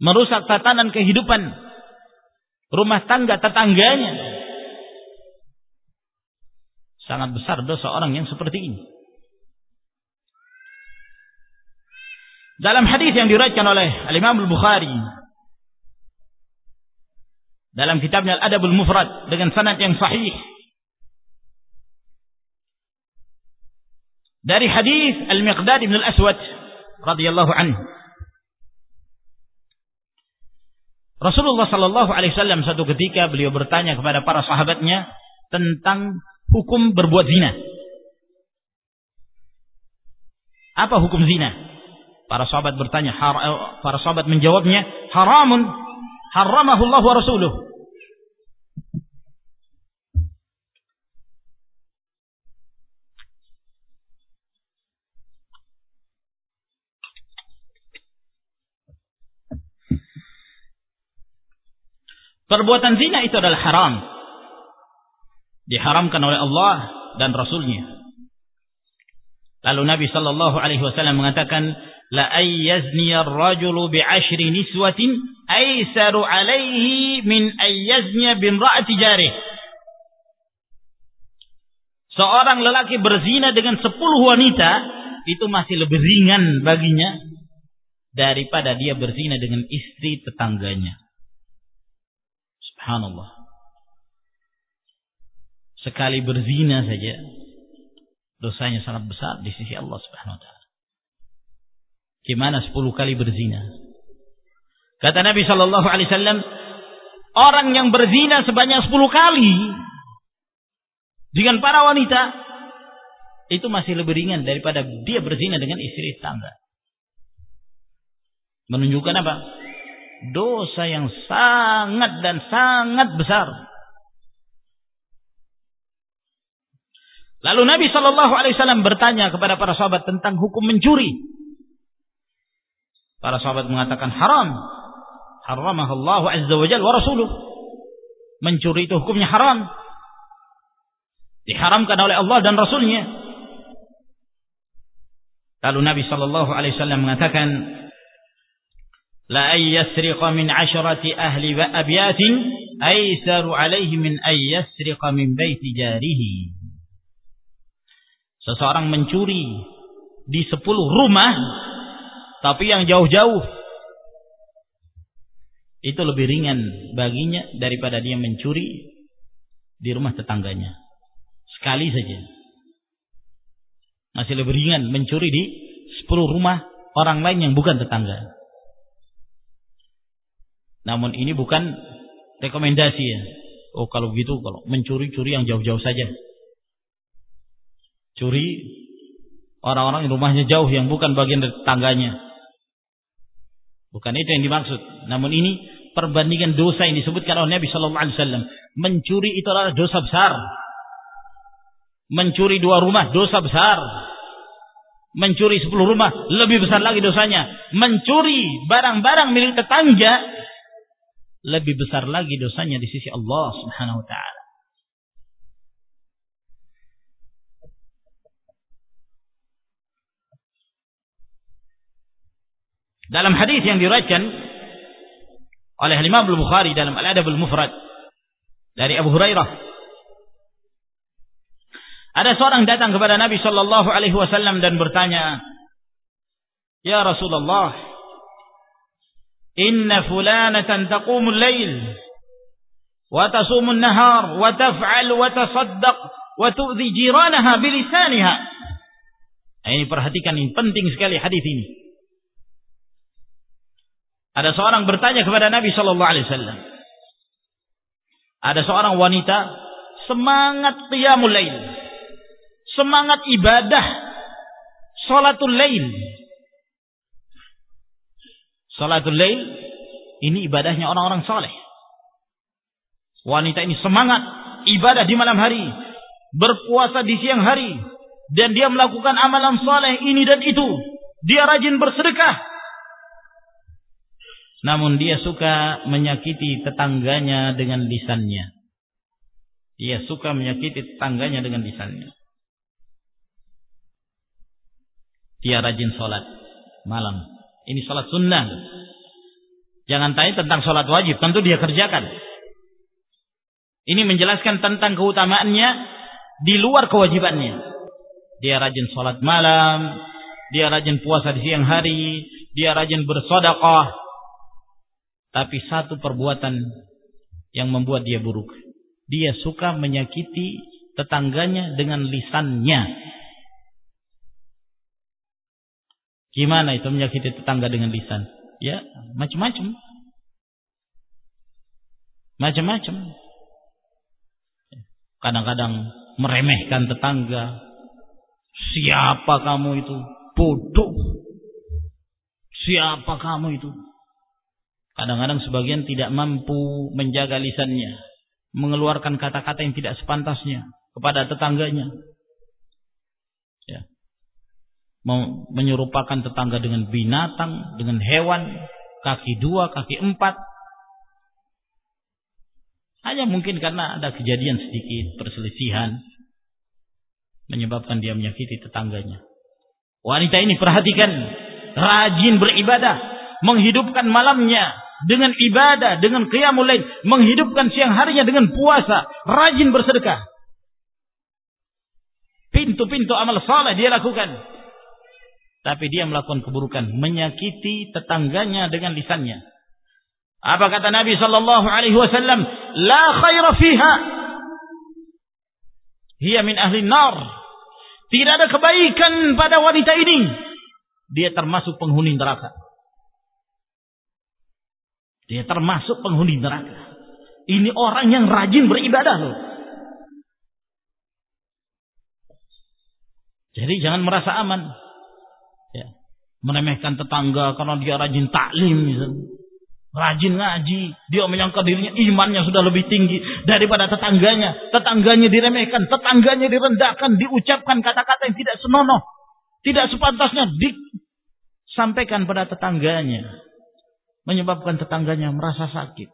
Merusak tatanan kehidupan rumah tangga tetangganya. Sangat besar dosa orang yang seperti ini. Dalam hadis yang diriwayatkan oleh Al-Imam Al-Bukhari dalam kitabnya Al-Adabul Mufrad dengan sanad yang sahih dari hadis Al-Miqdad bin Al-Aswad radhiyallahu anhu Rasulullah Shallallahu Alaihi Wasallam satu ketika beliau bertanya kepada para sahabatnya tentang hukum berbuat zina. Apa hukum zina? Para sahabat bertanya, eh, para sahabat menjawabnya, haramun, haramahullah wa rasuluh. Perbuatan zina itu adalah haram. Diharamkan oleh Allah dan Rasulnya. Lalu Nabi sallallahu alaihi wasallam mengatakan, "La ayyazni ar-rajulu bi'ashri niswatin aisaru alaihi min ayyazni bimra'ati jarih." Seorang lelaki berzina dengan sepuluh wanita itu masih lebih ringan baginya daripada dia berzina dengan istri tetangganya. Subhanallah. Sekali berzina saja dosanya sangat besar di sisi Allah Subhanahu wa taala. Gimana sepuluh kali berzina? Kata Nabi sallallahu alaihi wasallam, orang yang berzina sebanyak sepuluh kali dengan para wanita itu masih lebih ringan daripada dia berzina dengan istri tangga. Menunjukkan apa? Dosa yang sangat dan sangat besar. Lalu Nabi Shallallahu Alaihi Wasallam bertanya kepada para sahabat tentang hukum mencuri. Para sahabat mengatakan haram. Haramah Allah Azza wa Jalla wa Rasuluh. Mencuri itu hukumnya haram. Diharamkan oleh Allah dan Rasulnya. Lalu Nabi Shallallahu Alaihi Wasallam mengatakan, la ay yasriqa min asharati ahli wa abyatin aisaru alaihi min ay yasriqa min baiti jarihi seseorang mencuri di sepuluh rumah tapi yang jauh-jauh itu lebih ringan baginya daripada dia mencuri di rumah tetangganya. Sekali saja. Masih lebih ringan mencuri di sepuluh rumah orang lain yang bukan tetangga namun ini bukan rekomendasi ya. Oh kalau begitu kalau mencuri-curi yang jauh-jauh saja. Curi orang-orang yang rumahnya jauh yang bukan bagian tetangganya. Bukan itu yang dimaksud. Namun ini perbandingan dosa yang disebutkan oleh Nabi Shallallahu Alaihi Wasallam. Mencuri itu adalah dosa besar. Mencuri dua rumah dosa besar. Mencuri sepuluh rumah lebih besar lagi dosanya. Mencuri barang-barang milik tetangga lebih besar lagi dosanya di sisi Allah Subhanahu wa taala. Dalam hadis yang diriwayatkan oleh Imam Al-Bukhari dalam Al-Adab Al-Mufrad dari Abu Hurairah ada seorang datang kepada Nabi sallallahu alaihi wasallam dan bertanya, "Ya Rasulullah, inna fulanatan taqumul lail wa tasumun nahar wa taf'al wa tasaddaq wa tu'dhi jiranaha bilisaniha. Nah, ini perhatikan ini penting sekali hadis ini. Ada seorang bertanya kepada Nabi sallallahu alaihi wasallam. Ada seorang wanita semangat qiyamul lail semangat ibadah salatul lail. Salatul lail ini ibadahnya orang-orang saleh. Wanita ini semangat ibadah di malam hari, berpuasa di siang hari, dan dia melakukan amalan saleh ini dan itu. Dia rajin bersedekah. Namun dia suka menyakiti tetangganya dengan lisannya. Dia suka menyakiti tetangganya dengan lisannya. Dia rajin sholat malam ini sholat sunnah. Jangan tanya tentang sholat wajib. Tentu dia kerjakan. Ini menjelaskan tentang keutamaannya di luar kewajibannya. Dia rajin sholat malam. Dia rajin puasa di siang hari. Dia rajin bersodakoh. Tapi satu perbuatan yang membuat dia buruk. Dia suka menyakiti tetangganya dengan lisannya. Gimana itu menyakiti tetangga dengan lisan? Ya, macam-macam. Macam-macam. Kadang-kadang meremehkan tetangga. Siapa kamu itu? Bodoh. Siapa kamu itu? Kadang-kadang sebagian tidak mampu menjaga lisannya. Mengeluarkan kata-kata yang tidak sepantasnya kepada tetangganya. Ya. Menyerupakan tetangga dengan binatang, dengan hewan, kaki dua, kaki empat. Hanya mungkin karena ada kejadian sedikit perselisihan menyebabkan dia menyakiti tetangganya. Wanita ini perhatikan, rajin beribadah, menghidupkan malamnya dengan ibadah, dengan qiyamul lail, menghidupkan siang harinya dengan puasa, rajin bersedekah. Pintu-pintu amal saleh dia lakukan. Tapi dia melakukan keburukan, menyakiti tetangganya dengan lisannya. Apa kata Nabi sallallahu alaihi wasallam? La khaira fiha. Hiya min ahli nar. Tidak ada kebaikan pada wanita ini. Dia termasuk penghuni neraka. Dia termasuk penghuni neraka. Ini orang yang rajin beribadah loh. Jadi jangan merasa aman. Meremehkan tetangga karena dia rajin taklim misalnya. Rajin ngaji. Dia menyangka dirinya imannya sudah lebih tinggi daripada tetangganya. Tetangganya diremehkan. Tetangganya direndahkan. Diucapkan kata-kata yang tidak senonoh. Tidak sepantasnya disampaikan pada tetangganya. Menyebabkan tetangganya merasa sakit.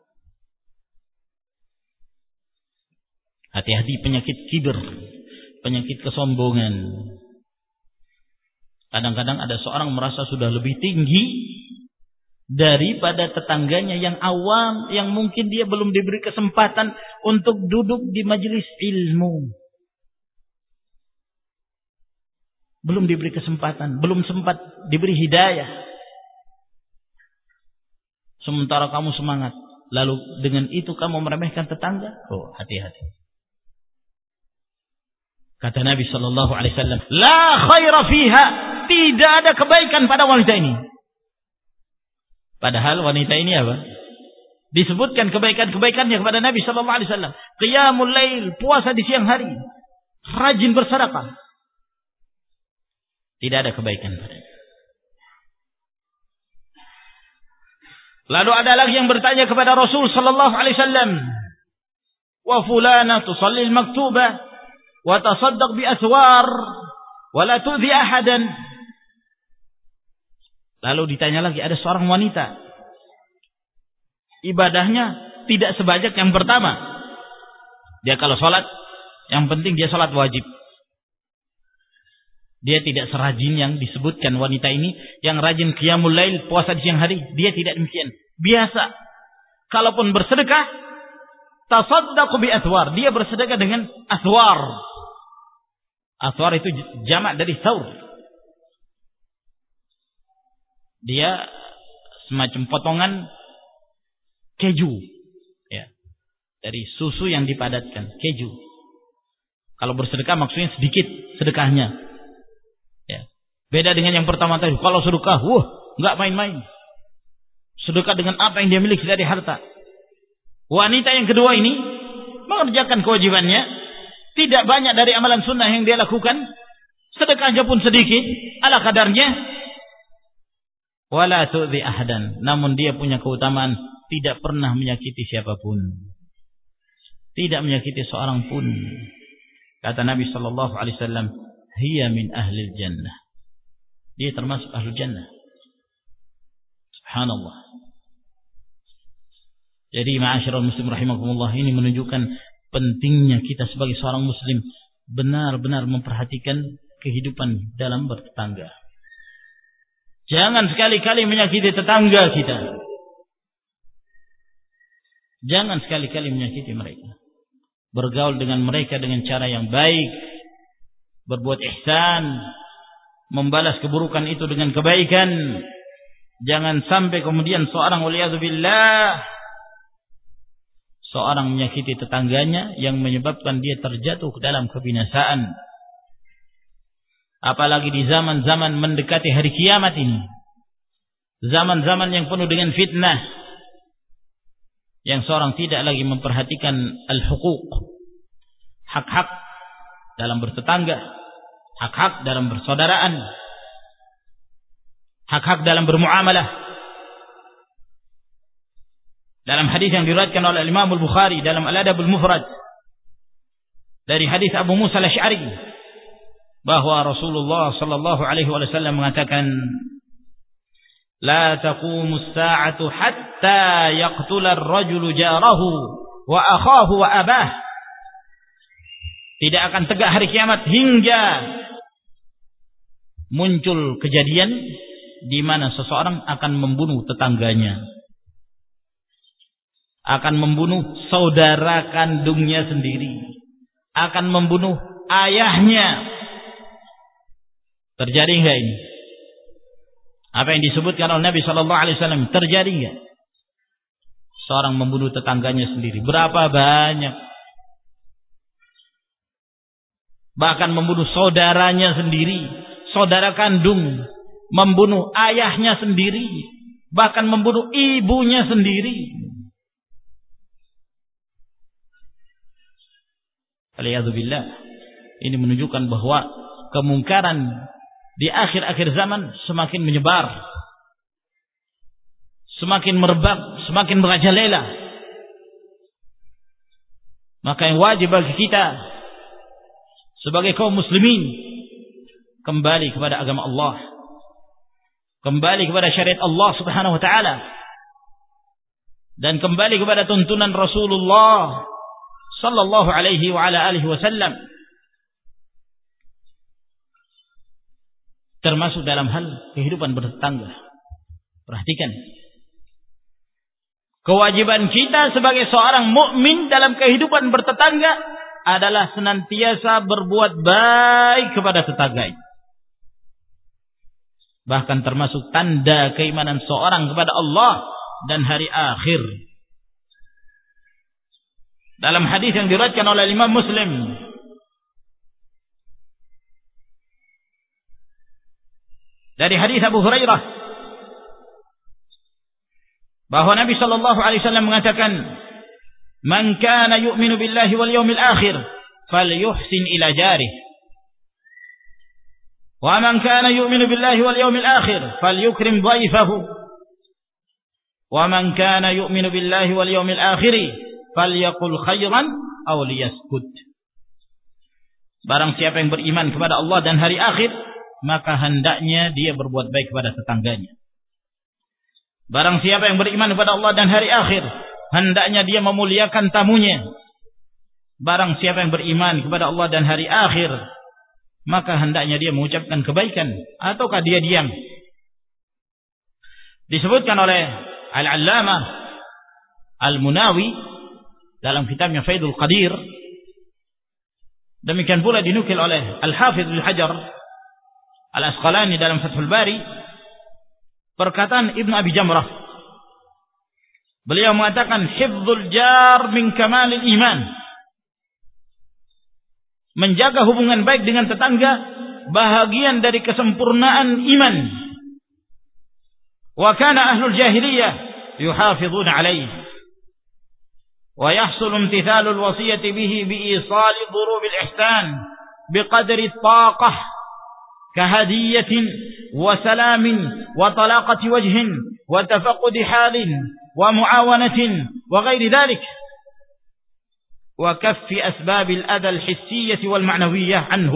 Hati-hati penyakit kiber. Penyakit kesombongan. Kadang-kadang ada seorang merasa sudah lebih tinggi daripada tetangganya yang awam yang mungkin dia belum diberi kesempatan untuk duduk di majelis ilmu. Belum diberi kesempatan, belum sempat diberi hidayah. Sementara kamu semangat, lalu dengan itu kamu meremehkan tetangga? Oh, hati-hati. Kata Nabi sallallahu alaihi wasallam, "La khaira fiha." Tidak ada kebaikan pada wanita ini. Padahal wanita ini apa? Disebutkan kebaikan-kebaikannya kepada Nabi sallallahu alaihi wasallam. Qiyamul lail, puasa di siang hari, rajin bersedekah. Tidak ada kebaikan padanya. Lalu ada lagi yang bertanya kepada Rasul sallallahu alaihi wasallam, "Wa fulana tusalli al-maktubah wa tasaddaq bi aswar wa la tu'dhi ahadan." Lalu ditanya lagi ada seorang wanita. Ibadahnya tidak sebanyak yang pertama. Dia kalau sholat, yang penting dia sholat wajib. Dia tidak serajin yang disebutkan wanita ini yang rajin qiyamul lail, puasa di siang hari. Dia tidak demikian. Biasa. Kalaupun bersedekah, tasaddaqu bi athwar. Dia bersedekah dengan athwar. Athwar itu jamak dari saur dia semacam potongan keju. Ya. Dari susu yang dipadatkan keju. Kalau bersedekah maksudnya sedikit sedekahnya. Ya. Beda dengan yang pertama tadi. Kalau sedekah wah nggak main-main. Sedekah dengan apa yang dia miliki dari harta. Wanita yang kedua ini mengerjakan kewajibannya. Tidak banyak dari amalan sunnah yang dia lakukan. Sedekahnya pun sedikit. Ala kadarnya wala tu'dhi ahdan. Namun dia punya keutamaan. Tidak pernah menyakiti siapa pun. Tidak menyakiti seorang pun. Kata Nabi sallallahu alaihi wasallam hiya min ahli jannah. Dia termasuk ahli jannah. Subhanallah. Jadi ma'asyiral muslim rahimakumullah ini menunjukkan pentingnya kita sebagai seorang muslim benar-benar memperhatikan kehidupan dalam bertetangga Jangan sekali-kali menyakiti tetangga kita. Jangan sekali-kali menyakiti mereka. Bergaul dengan mereka dengan cara yang baik. Berbuat ihsan. Membalas keburukan itu dengan kebaikan. Jangan sampai kemudian seorang waliyadzubillah. Seorang menyakiti tetangganya yang menyebabkan dia terjatuh ke dalam kebinasaan Apalagi di zaman-zaman mendekati hari kiamat ini. Zaman-zaman yang penuh dengan fitnah. yang seorang tidak lagi memperhatikan al-huquq. Hak-hak dalam bertetangga. Hak-hak dalam bersaudaraan. Hak-hak dalam bermuamalah. Dalam hadis yang diriwayatkan oleh Imam Al-Bukhari dalam Al-Adab Al-Mufrad dari hadis Abu Musa Al-Asy'ari bahwa Rasulullah sallallahu alaihi wasallam mengatakan la taqumu as-sa'atu hatta yaqtula ar-rajulu jarahu wa akhahu wa abah. Tidak akan tegak hari kiamat hingga muncul kejadian di mana seseorang akan membunuh tetangganya. Akan membunuh saudara kandungnya sendiri. Akan membunuh ayahnya terjadi enggak ini apa yang disebutkan oleh Nabi Shallallahu Alaihi Wasallam terjadi nggak? Seorang membunuh tetangganya sendiri. Berapa banyak? Bahkan membunuh saudaranya sendiri, saudara kandung, membunuh ayahnya sendiri, bahkan membunuh ibunya sendiri. Aliyadzubillah. Ini menunjukkan bahwa kemungkaran di akhir-akhir zaman semakin menyebar. Semakin merebak, semakin merajalela. Maka yang wajib bagi kita sebagai kaum muslimin kembali kepada agama Allah. Kembali kepada syariat Allah Subhanahu wa taala. Dan kembali kepada tuntunan Rasulullah sallallahu alaihi wa ala alihi wasallam termasuk dalam hal kehidupan bertetangga. Perhatikan. Kewajiban kita sebagai seorang mukmin dalam kehidupan bertetangga adalah senantiasa berbuat baik kepada tetangga. Bahkan termasuk tanda keimanan seorang kepada Allah dan hari akhir. Dalam hadis yang diriwayatkan oleh Imam Muslim dari hadis Abu Hurairah. Bahwa Nabi sallallahu alaihi wasallam mengatakan man kana yu'minu billahi wal yawmil akhir falyuhsin ila jarih. Wa man kana yu'minu billahi wal yawmil akhir falyukrim dhaifahu. Wa man kana yu'minu billahi wal yawmil akhir falyaqul khairan aw liyaskut. Barang siapa yang beriman kepada Allah dan hari akhir maka hendaknya dia berbuat baik kepada tetangganya. Barang siapa yang beriman kepada Allah dan hari akhir, hendaknya dia memuliakan tamunya. Barang siapa yang beriman kepada Allah dan hari akhir, maka hendaknya dia mengucapkan kebaikan ataukah dia diam. Disebutkan oleh Al-Allamah Al-Munawi dalam kitabnya Faidul Qadir. Demikian pula dinukil oleh Al-Hafidh Al-Hajar Al-Asqalani dalam Fathul Bari perkataan Ibnu Abi Jamrah. Beliau mengatakan hifdzul jar min kamalil iman. Menjaga hubungan baik dengan tetangga bahagian dari kesempurnaan iman. Wa kana ahlul jahiliyah yuhafizuna alaihi. Wa yahsul imtithalul wasiyati bihi bi isali dhurubil ihsan biqadri taqah كهدية وسلام وطلاقة وجه وتفقد حال ومعاونة وغير ذلك وكف أسباب الأذى الحسية والمعنوية عنه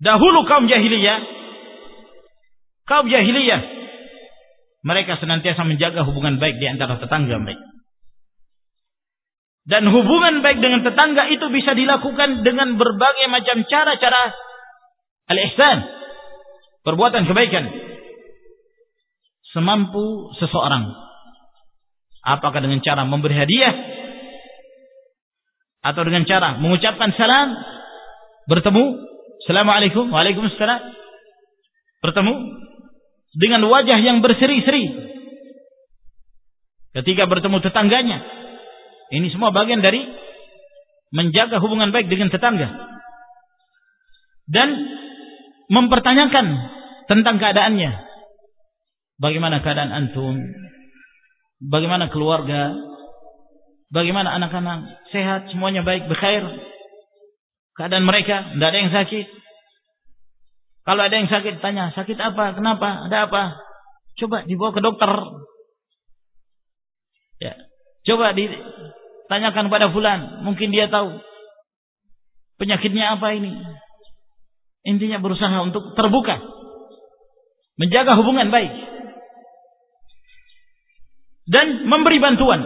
dahulu kaum jahiliyah kaum jahiliyah mereka senantiasa menjaga hubungan baik di antara tetangga mereka Dan hubungan baik dengan tetangga itu bisa dilakukan dengan berbagai macam cara-cara al-ihsan. Perbuatan kebaikan. Semampu seseorang. Apakah dengan cara memberi hadiah. Atau dengan cara mengucapkan salam. Bertemu. Assalamualaikum. Waalaikumsalam. Bertemu. Dengan wajah yang berseri-seri. Ketika bertemu tetangganya ini semua bagian dari menjaga hubungan baik dengan tetangga. Dan mempertanyakan tentang keadaannya. Bagaimana keadaan antum? Bagaimana keluarga? Bagaimana anak-anak? Sehat, semuanya baik, berkhair. Keadaan mereka, tidak ada yang sakit. Kalau ada yang sakit, tanya, sakit apa? Kenapa? Ada apa? Coba dibawa ke dokter. Ya. Coba ditanyakan pada fulan, mungkin dia tahu. Penyakitnya apa ini? Intinya berusaha untuk terbuka. Menjaga hubungan baik. Dan memberi bantuan.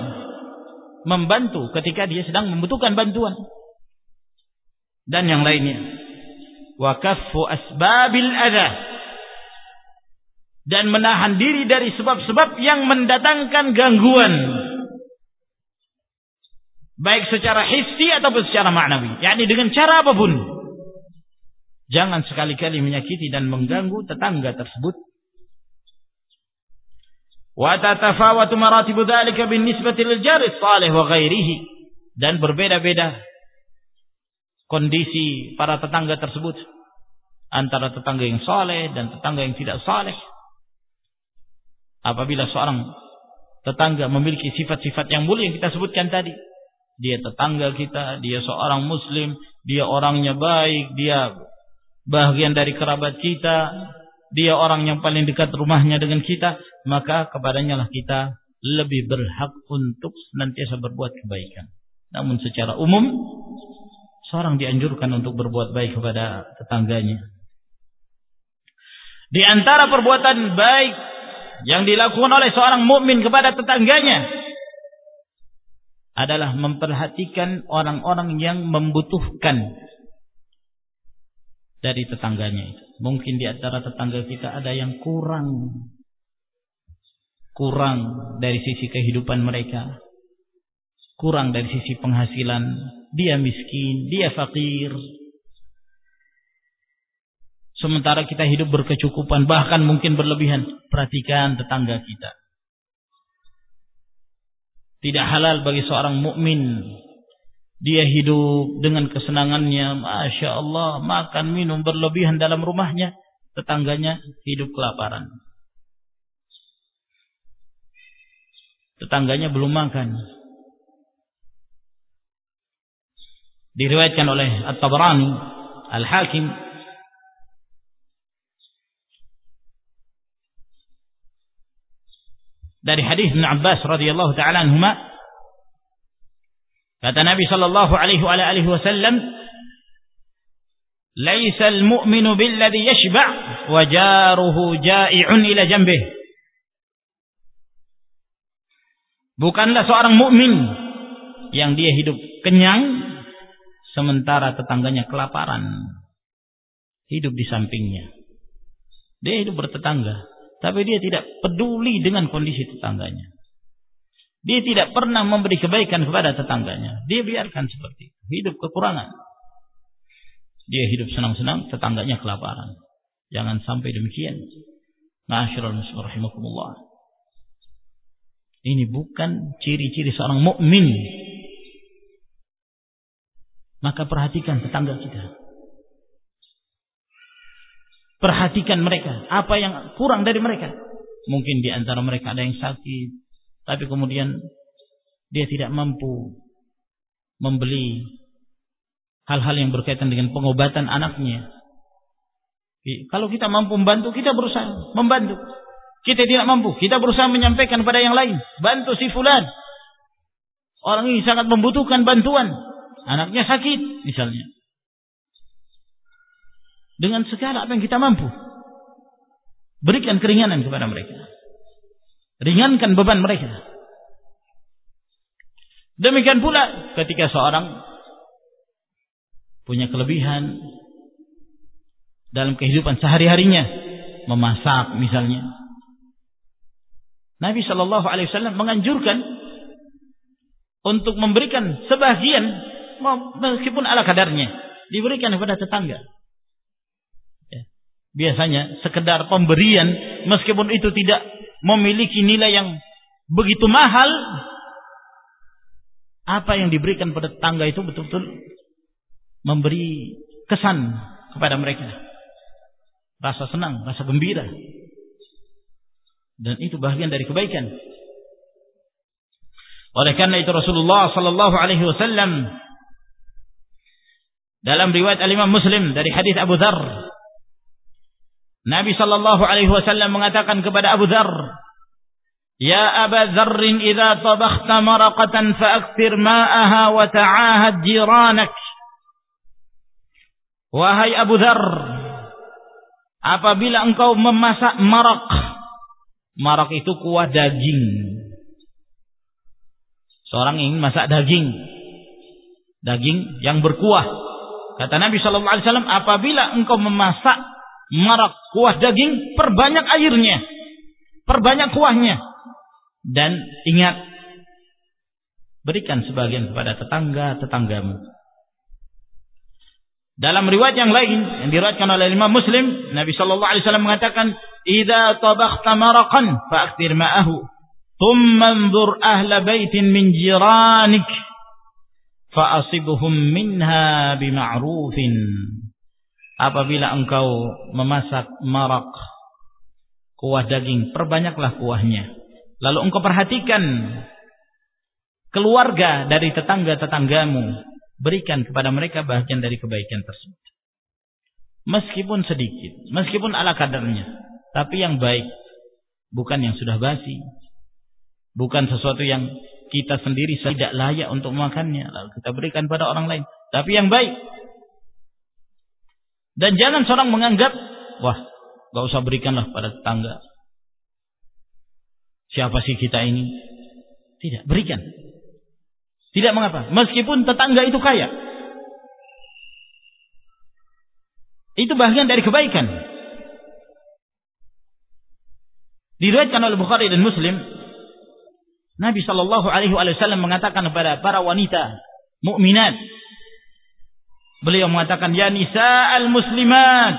Membantu ketika dia sedang membutuhkan bantuan. Dan yang lainnya wa kaffu asbabil adha dan menahan diri dari sebab-sebab yang mendatangkan gangguan baik secara hissi ataupun secara maknawi. Yakni dengan cara apa pun. Jangan sekali-kali menyakiti dan mengganggu tetangga tersebut. Wa tatafawatu maratibu dzalika bin nisbati lil jari salih wa ghairihi. Dan berbeda-beda kondisi para tetangga tersebut. Antara tetangga yang saleh dan tetangga yang tidak saleh. Apabila seorang tetangga memiliki sifat-sifat yang mulia yang kita sebutkan tadi, dia tetangga kita, dia seorang muslim, dia orangnya baik, dia bagian dari kerabat kita, dia orang yang paling dekat rumahnya dengan kita, maka kepadanya lah kita lebih berhak untuk senantiasa berbuat kebaikan. Namun secara umum seorang dianjurkan untuk berbuat baik kepada tetangganya. Di antara perbuatan baik yang dilakukan oleh seorang mukmin kepada tetangganya adalah memperhatikan orang-orang yang membutuhkan dari tetangganya Mungkin di antara tetangga kita ada yang kurang kurang dari sisi kehidupan mereka kurang dari sisi penghasilan, dia miskin, dia fakir. Sementara kita hidup berkecukupan, bahkan mungkin berlebihan. Perhatikan tetangga kita. Tidak halal bagi seorang mukmin. Dia hidup dengan kesenangannya, masya Allah, makan minum berlebihan dalam rumahnya, tetangganya hidup kelaparan. Tetangganya belum makan, diriwayatkan oleh At-Tabrani Al-Hakim dari hadis Ibn Abbas radhiyallahu taala anhuma kata Nabi sallallahu alaihi wa alihi wasallam laisa al-mu'minu billadhi yashba' wa jaruhu ja'i'un ila bukanlah seorang mukmin yang dia hidup kenyang Sementara tetangganya kelaparan. Hidup di sampingnya. Dia hidup bertetangga. Tapi dia tidak peduli dengan kondisi tetangganya. Dia tidak pernah memberi kebaikan kepada tetangganya. Dia biarkan seperti itu. Hidup kekurangan. Dia hidup senang-senang, tetangganya kelaparan. Jangan sampai demikian. Ma'asyiral muslim rahimakumullah. Ini bukan ciri-ciri seorang mukmin maka perhatikan tetangga kita. Perhatikan mereka. Apa yang kurang dari mereka. Mungkin di antara mereka ada yang sakit. Tapi kemudian dia tidak mampu membeli hal-hal yang berkaitan dengan pengobatan anaknya. Kalau kita mampu membantu, kita berusaha membantu. Kita tidak mampu, kita berusaha menyampaikan kepada yang lain. Bantu si fulan. Orang ini sangat membutuhkan bantuan. Anaknya sakit misalnya. Dengan segala apa yang kita mampu. Berikan keringanan kepada mereka. Ringankan beban mereka. Demikian pula ketika seorang punya kelebihan dalam kehidupan sehari-harinya, memasak misalnya. Nabi Shallallahu Alaihi Wasallam menganjurkan untuk memberikan sebagian meskipun ala kadarnya diberikan kepada tetangga. Ya. Biasanya sekedar pemberian meskipun itu tidak memiliki nilai yang begitu mahal, apa yang diberikan pada tetangga itu betul-betul memberi kesan kepada mereka. Rasa senang, rasa gembira. Dan itu bagian dari kebaikan. Oleh karena itu Rasulullah sallallahu alaihi wasallam dalam riwayat Al-Imam Muslim dari hadis Abu Dzar Nabi sallallahu alaihi wasallam mengatakan kepada Abu Dzar Ya Aba Dzar idza tabakhta maraqatan fa'akthir ma'aha wa ta'ahad jiranak Wahai Abu Dzar apabila engkau memasak marak marak itu kuah daging Seorang ingin masak daging. Daging yang berkuah. Kata Nabi sallallahu alaihi wasallam, apabila engkau memasak marak kuah daging, perbanyak airnya, perbanyak kuahnya. Dan ingat, berikan sebagian kepada tetangga-tetanggamu. Dalam riwayat yang lain yang diriwayatkan oleh lima Muslim, Nabi sallallahu alaihi wasallam mengatakan, "Idza tabakhta maraqan faakhir ma'ahu, thumma anzur ahla baitin min jiranik, fa'asibhum minha bima'rufin." Apabila engkau memasak marak kuah daging perbanyaklah kuahnya lalu engkau perhatikan keluarga dari tetangga-tetanggamu berikan kepada mereka bagian dari kebaikan tersebut meskipun sedikit meskipun ala kadarnya tapi yang baik bukan yang sudah basi Bukan sesuatu yang kita sendiri tidak layak untuk makannya. Lalu kita berikan pada orang lain. Tapi yang baik. Dan jangan seorang menganggap, wah, gak usah berikanlah pada tetangga. Siapa sih kita ini? Tidak, berikan. Tidak mengapa. Meskipun tetangga itu kaya. Itu bagian dari kebaikan. Diriwayatkan oleh Bukhari dan Muslim Nabi Shallallahu Alaihi Wasallam mengatakan kepada para wanita mukminat, beliau mengatakan ya nisa al muslimat,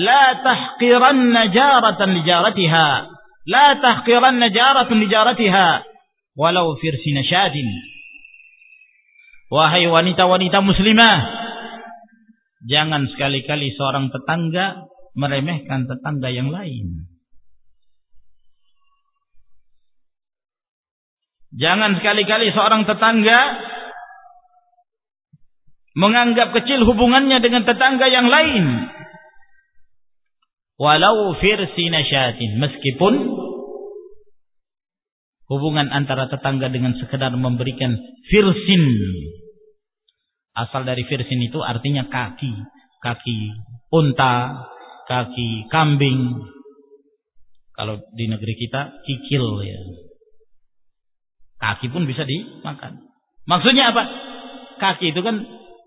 la tahqiran jaratan li jaratiha, la tahqiran jaratan li jaratiha, walau firsi nasyadin. Wahai wanita-wanita muslimah, jangan sekali-kali seorang tetangga meremehkan tetangga yang lain. Jangan sekali-kali seorang tetangga menganggap kecil hubungannya dengan tetangga yang lain. Walau firsi nasyatin. Meskipun hubungan antara tetangga dengan sekedar memberikan firsin. Asal dari firsin itu artinya kaki. Kaki unta, kaki kambing. Kalau di negeri kita kikil ya. Kaki pun bisa dimakan. Maksudnya apa? Kaki itu kan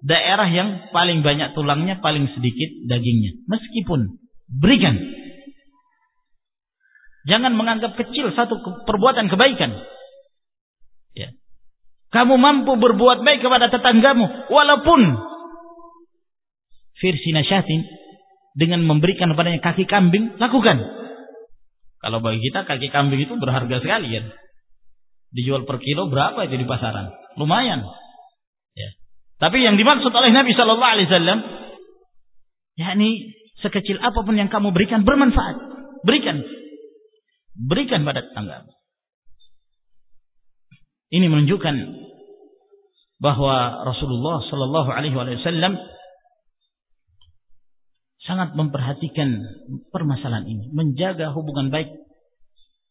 daerah yang paling banyak tulangnya, paling sedikit dagingnya. Meskipun berikan. Jangan menganggap kecil satu perbuatan kebaikan. Ya. Kamu mampu berbuat baik kepada tetanggamu walaupun firsi nasyatin dengan memberikan kepadanya kaki kambing, lakukan. Kalau bagi kita kaki kambing itu berharga sekali ya. Dijual per kilo berapa itu di pasaran? Lumayan. Ya. Tapi yang dimaksud oleh Nabi Shallallahu Alaihi Wasallam, yakni sekecil apa pun yang kamu berikan bermanfaat, berikan, berikan pada tetangga. Ini menunjukkan bahwa Rasulullah Shallallahu Alaihi Wasallam sangat memperhatikan permasalahan ini, menjaga hubungan baik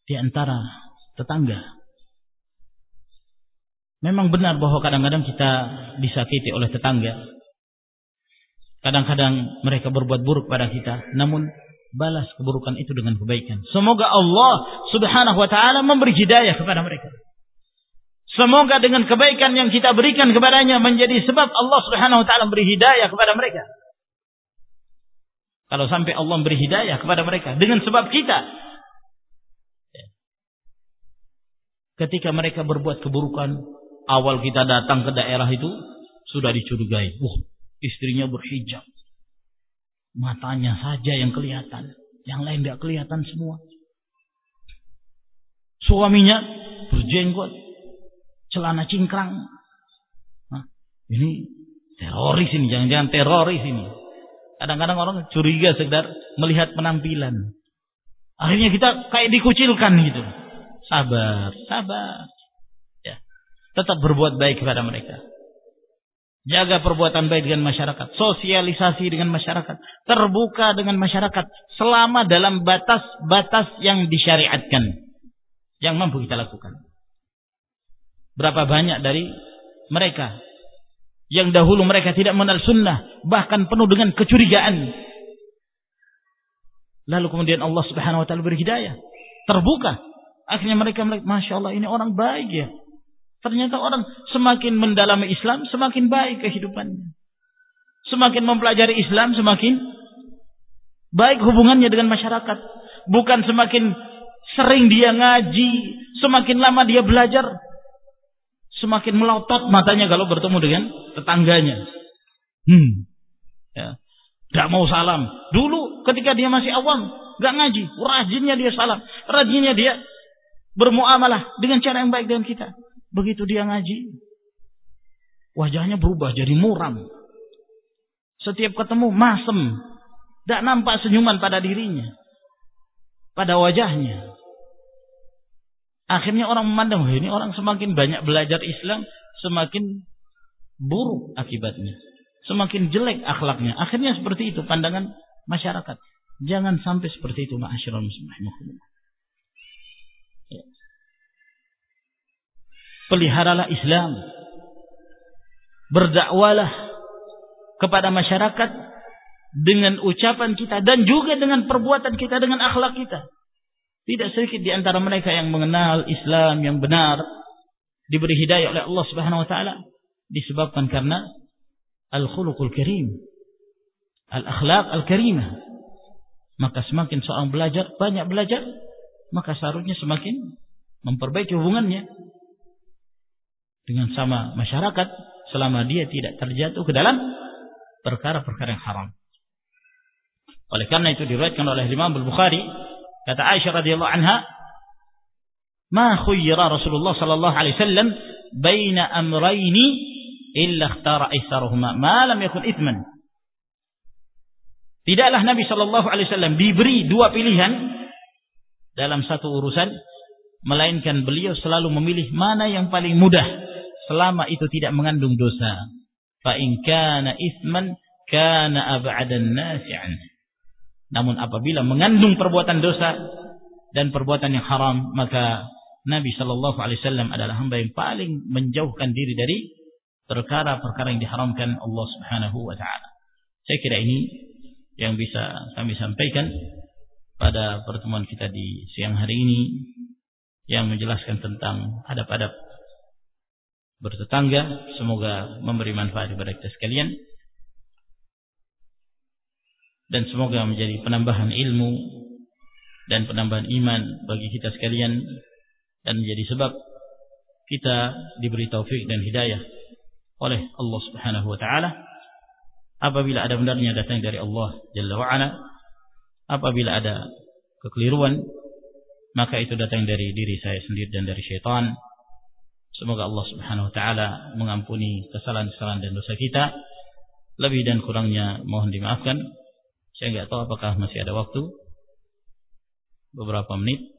di antara tetangga. Memang benar bahwa kadang-kadang kita disakiti oleh tetangga. Kadang-kadang mereka berbuat buruk pada kita. Namun balas keburukan itu dengan kebaikan. Semoga Allah subhanahu wa ta'ala memberi hidayah kepada mereka. Semoga dengan kebaikan yang kita berikan kepadanya menjadi sebab Allah subhanahu wa ta'ala memberi hidayah kepada mereka. Kalau sampai Allah memberi hidayah kepada mereka dengan sebab kita. Ketika mereka berbuat keburukan, awal kita datang ke daerah itu sudah dicurigai. Wah, istrinya berhijab. Matanya saja yang kelihatan. Yang lain tidak kelihatan semua. Suaminya berjenggot. Celana cingkrang. Nah, ini teroris ini. Jangan-jangan teroris ini. Kadang-kadang orang curiga sekedar melihat penampilan. Akhirnya kita kayak dikucilkan gitu. Sabar, sabar. Tetap berbuat baik kepada mereka. Jaga perbuatan baik dengan masyarakat. Sosialisasi dengan masyarakat. Terbuka dengan masyarakat. Selama dalam batas-batas yang disyariatkan. Yang mampu kita lakukan. Berapa banyak dari mereka. Yang dahulu mereka tidak mengenal sunnah. Bahkan penuh dengan kecurigaan. Lalu kemudian Allah subhanahu wa ta'ala beri hidayah. Terbuka. Akhirnya mereka melihat, Masya Allah ini orang baik ya. Ternyata orang semakin mendalami Islam, semakin baik kehidupannya. Semakin mempelajari Islam, semakin baik hubungannya dengan masyarakat. Bukan semakin sering dia ngaji, semakin lama dia belajar, semakin melotot matanya kalau bertemu dengan tetangganya. Hmm. Ya. Gak mau salam. Dulu ketika dia masih awam, gak ngaji, rajinnya dia salam, rajinnya dia bermuamalah dengan cara yang baik dengan kita. Begitu dia ngaji, wajahnya berubah jadi muram. Setiap ketemu masem, tidak nampak senyuman pada dirinya, pada wajahnya. Akhirnya orang memandang, ini orang semakin banyak belajar Islam, semakin buruk akibatnya. Semakin jelek akhlaknya. Akhirnya seperti itu pandangan masyarakat. Jangan sampai seperti itu, ma'asyiral muslimin. Peliharalah Islam. Berdakwalah kepada masyarakat dengan ucapan kita dan juga dengan perbuatan kita dengan akhlak kita. Tidak sedikit di antara mereka yang mengenal Islam yang benar diberi hidayah oleh Allah Subhanahu wa taala disebabkan karena al-khuluqul karim. Al-akhlaq al-karimah. Maka semakin seorang belajar, banyak belajar, maka seharusnya semakin memperbaiki hubungannya dengan sama masyarakat selama dia tidak terjatuh ke dalam perkara-perkara yang haram. Oleh karena itu diriwayatkan oleh Imam Al-Bukhari kata Aisyah radhiyallahu anha ma khuyyira Rasulullah sallallahu alaihi wasallam baina amrayni illa ikhtara aisarahuma ma lam yakun ithman Tidaklah Nabi sallallahu alaihi wasallam diberi dua pilihan dalam satu urusan melainkan beliau selalu memilih mana yang paling mudah selama itu tidak mengandung dosa. Fa in kana isman kana ab'adan nasi Namun apabila mengandung perbuatan dosa dan perbuatan yang haram, maka Nabi Shallallahu Alaihi Wasallam adalah hamba yang paling menjauhkan diri dari perkara-perkara yang diharamkan Allah Subhanahu Wa Taala. Saya kira ini yang bisa kami sampaikan pada pertemuan kita di siang hari ini yang menjelaskan tentang adab-adab bertetangga. Semoga memberi manfaat kepada kita sekalian. Dan semoga menjadi penambahan ilmu dan penambahan iman bagi kita sekalian dan menjadi sebab kita diberi taufik dan hidayah oleh Allah Subhanahu wa taala apabila ada benarnya datang dari Allah Jalla wa ala apabila ada kekeliruan maka itu datang dari diri saya sendiri dan dari syaitan Semoga Allah Subhanahu wa taala mengampuni kesalahan-kesalahan dan dosa kita. Lebih dan kurangnya mohon dimaafkan. Saya nggak tahu apakah masih ada waktu. Beberapa menit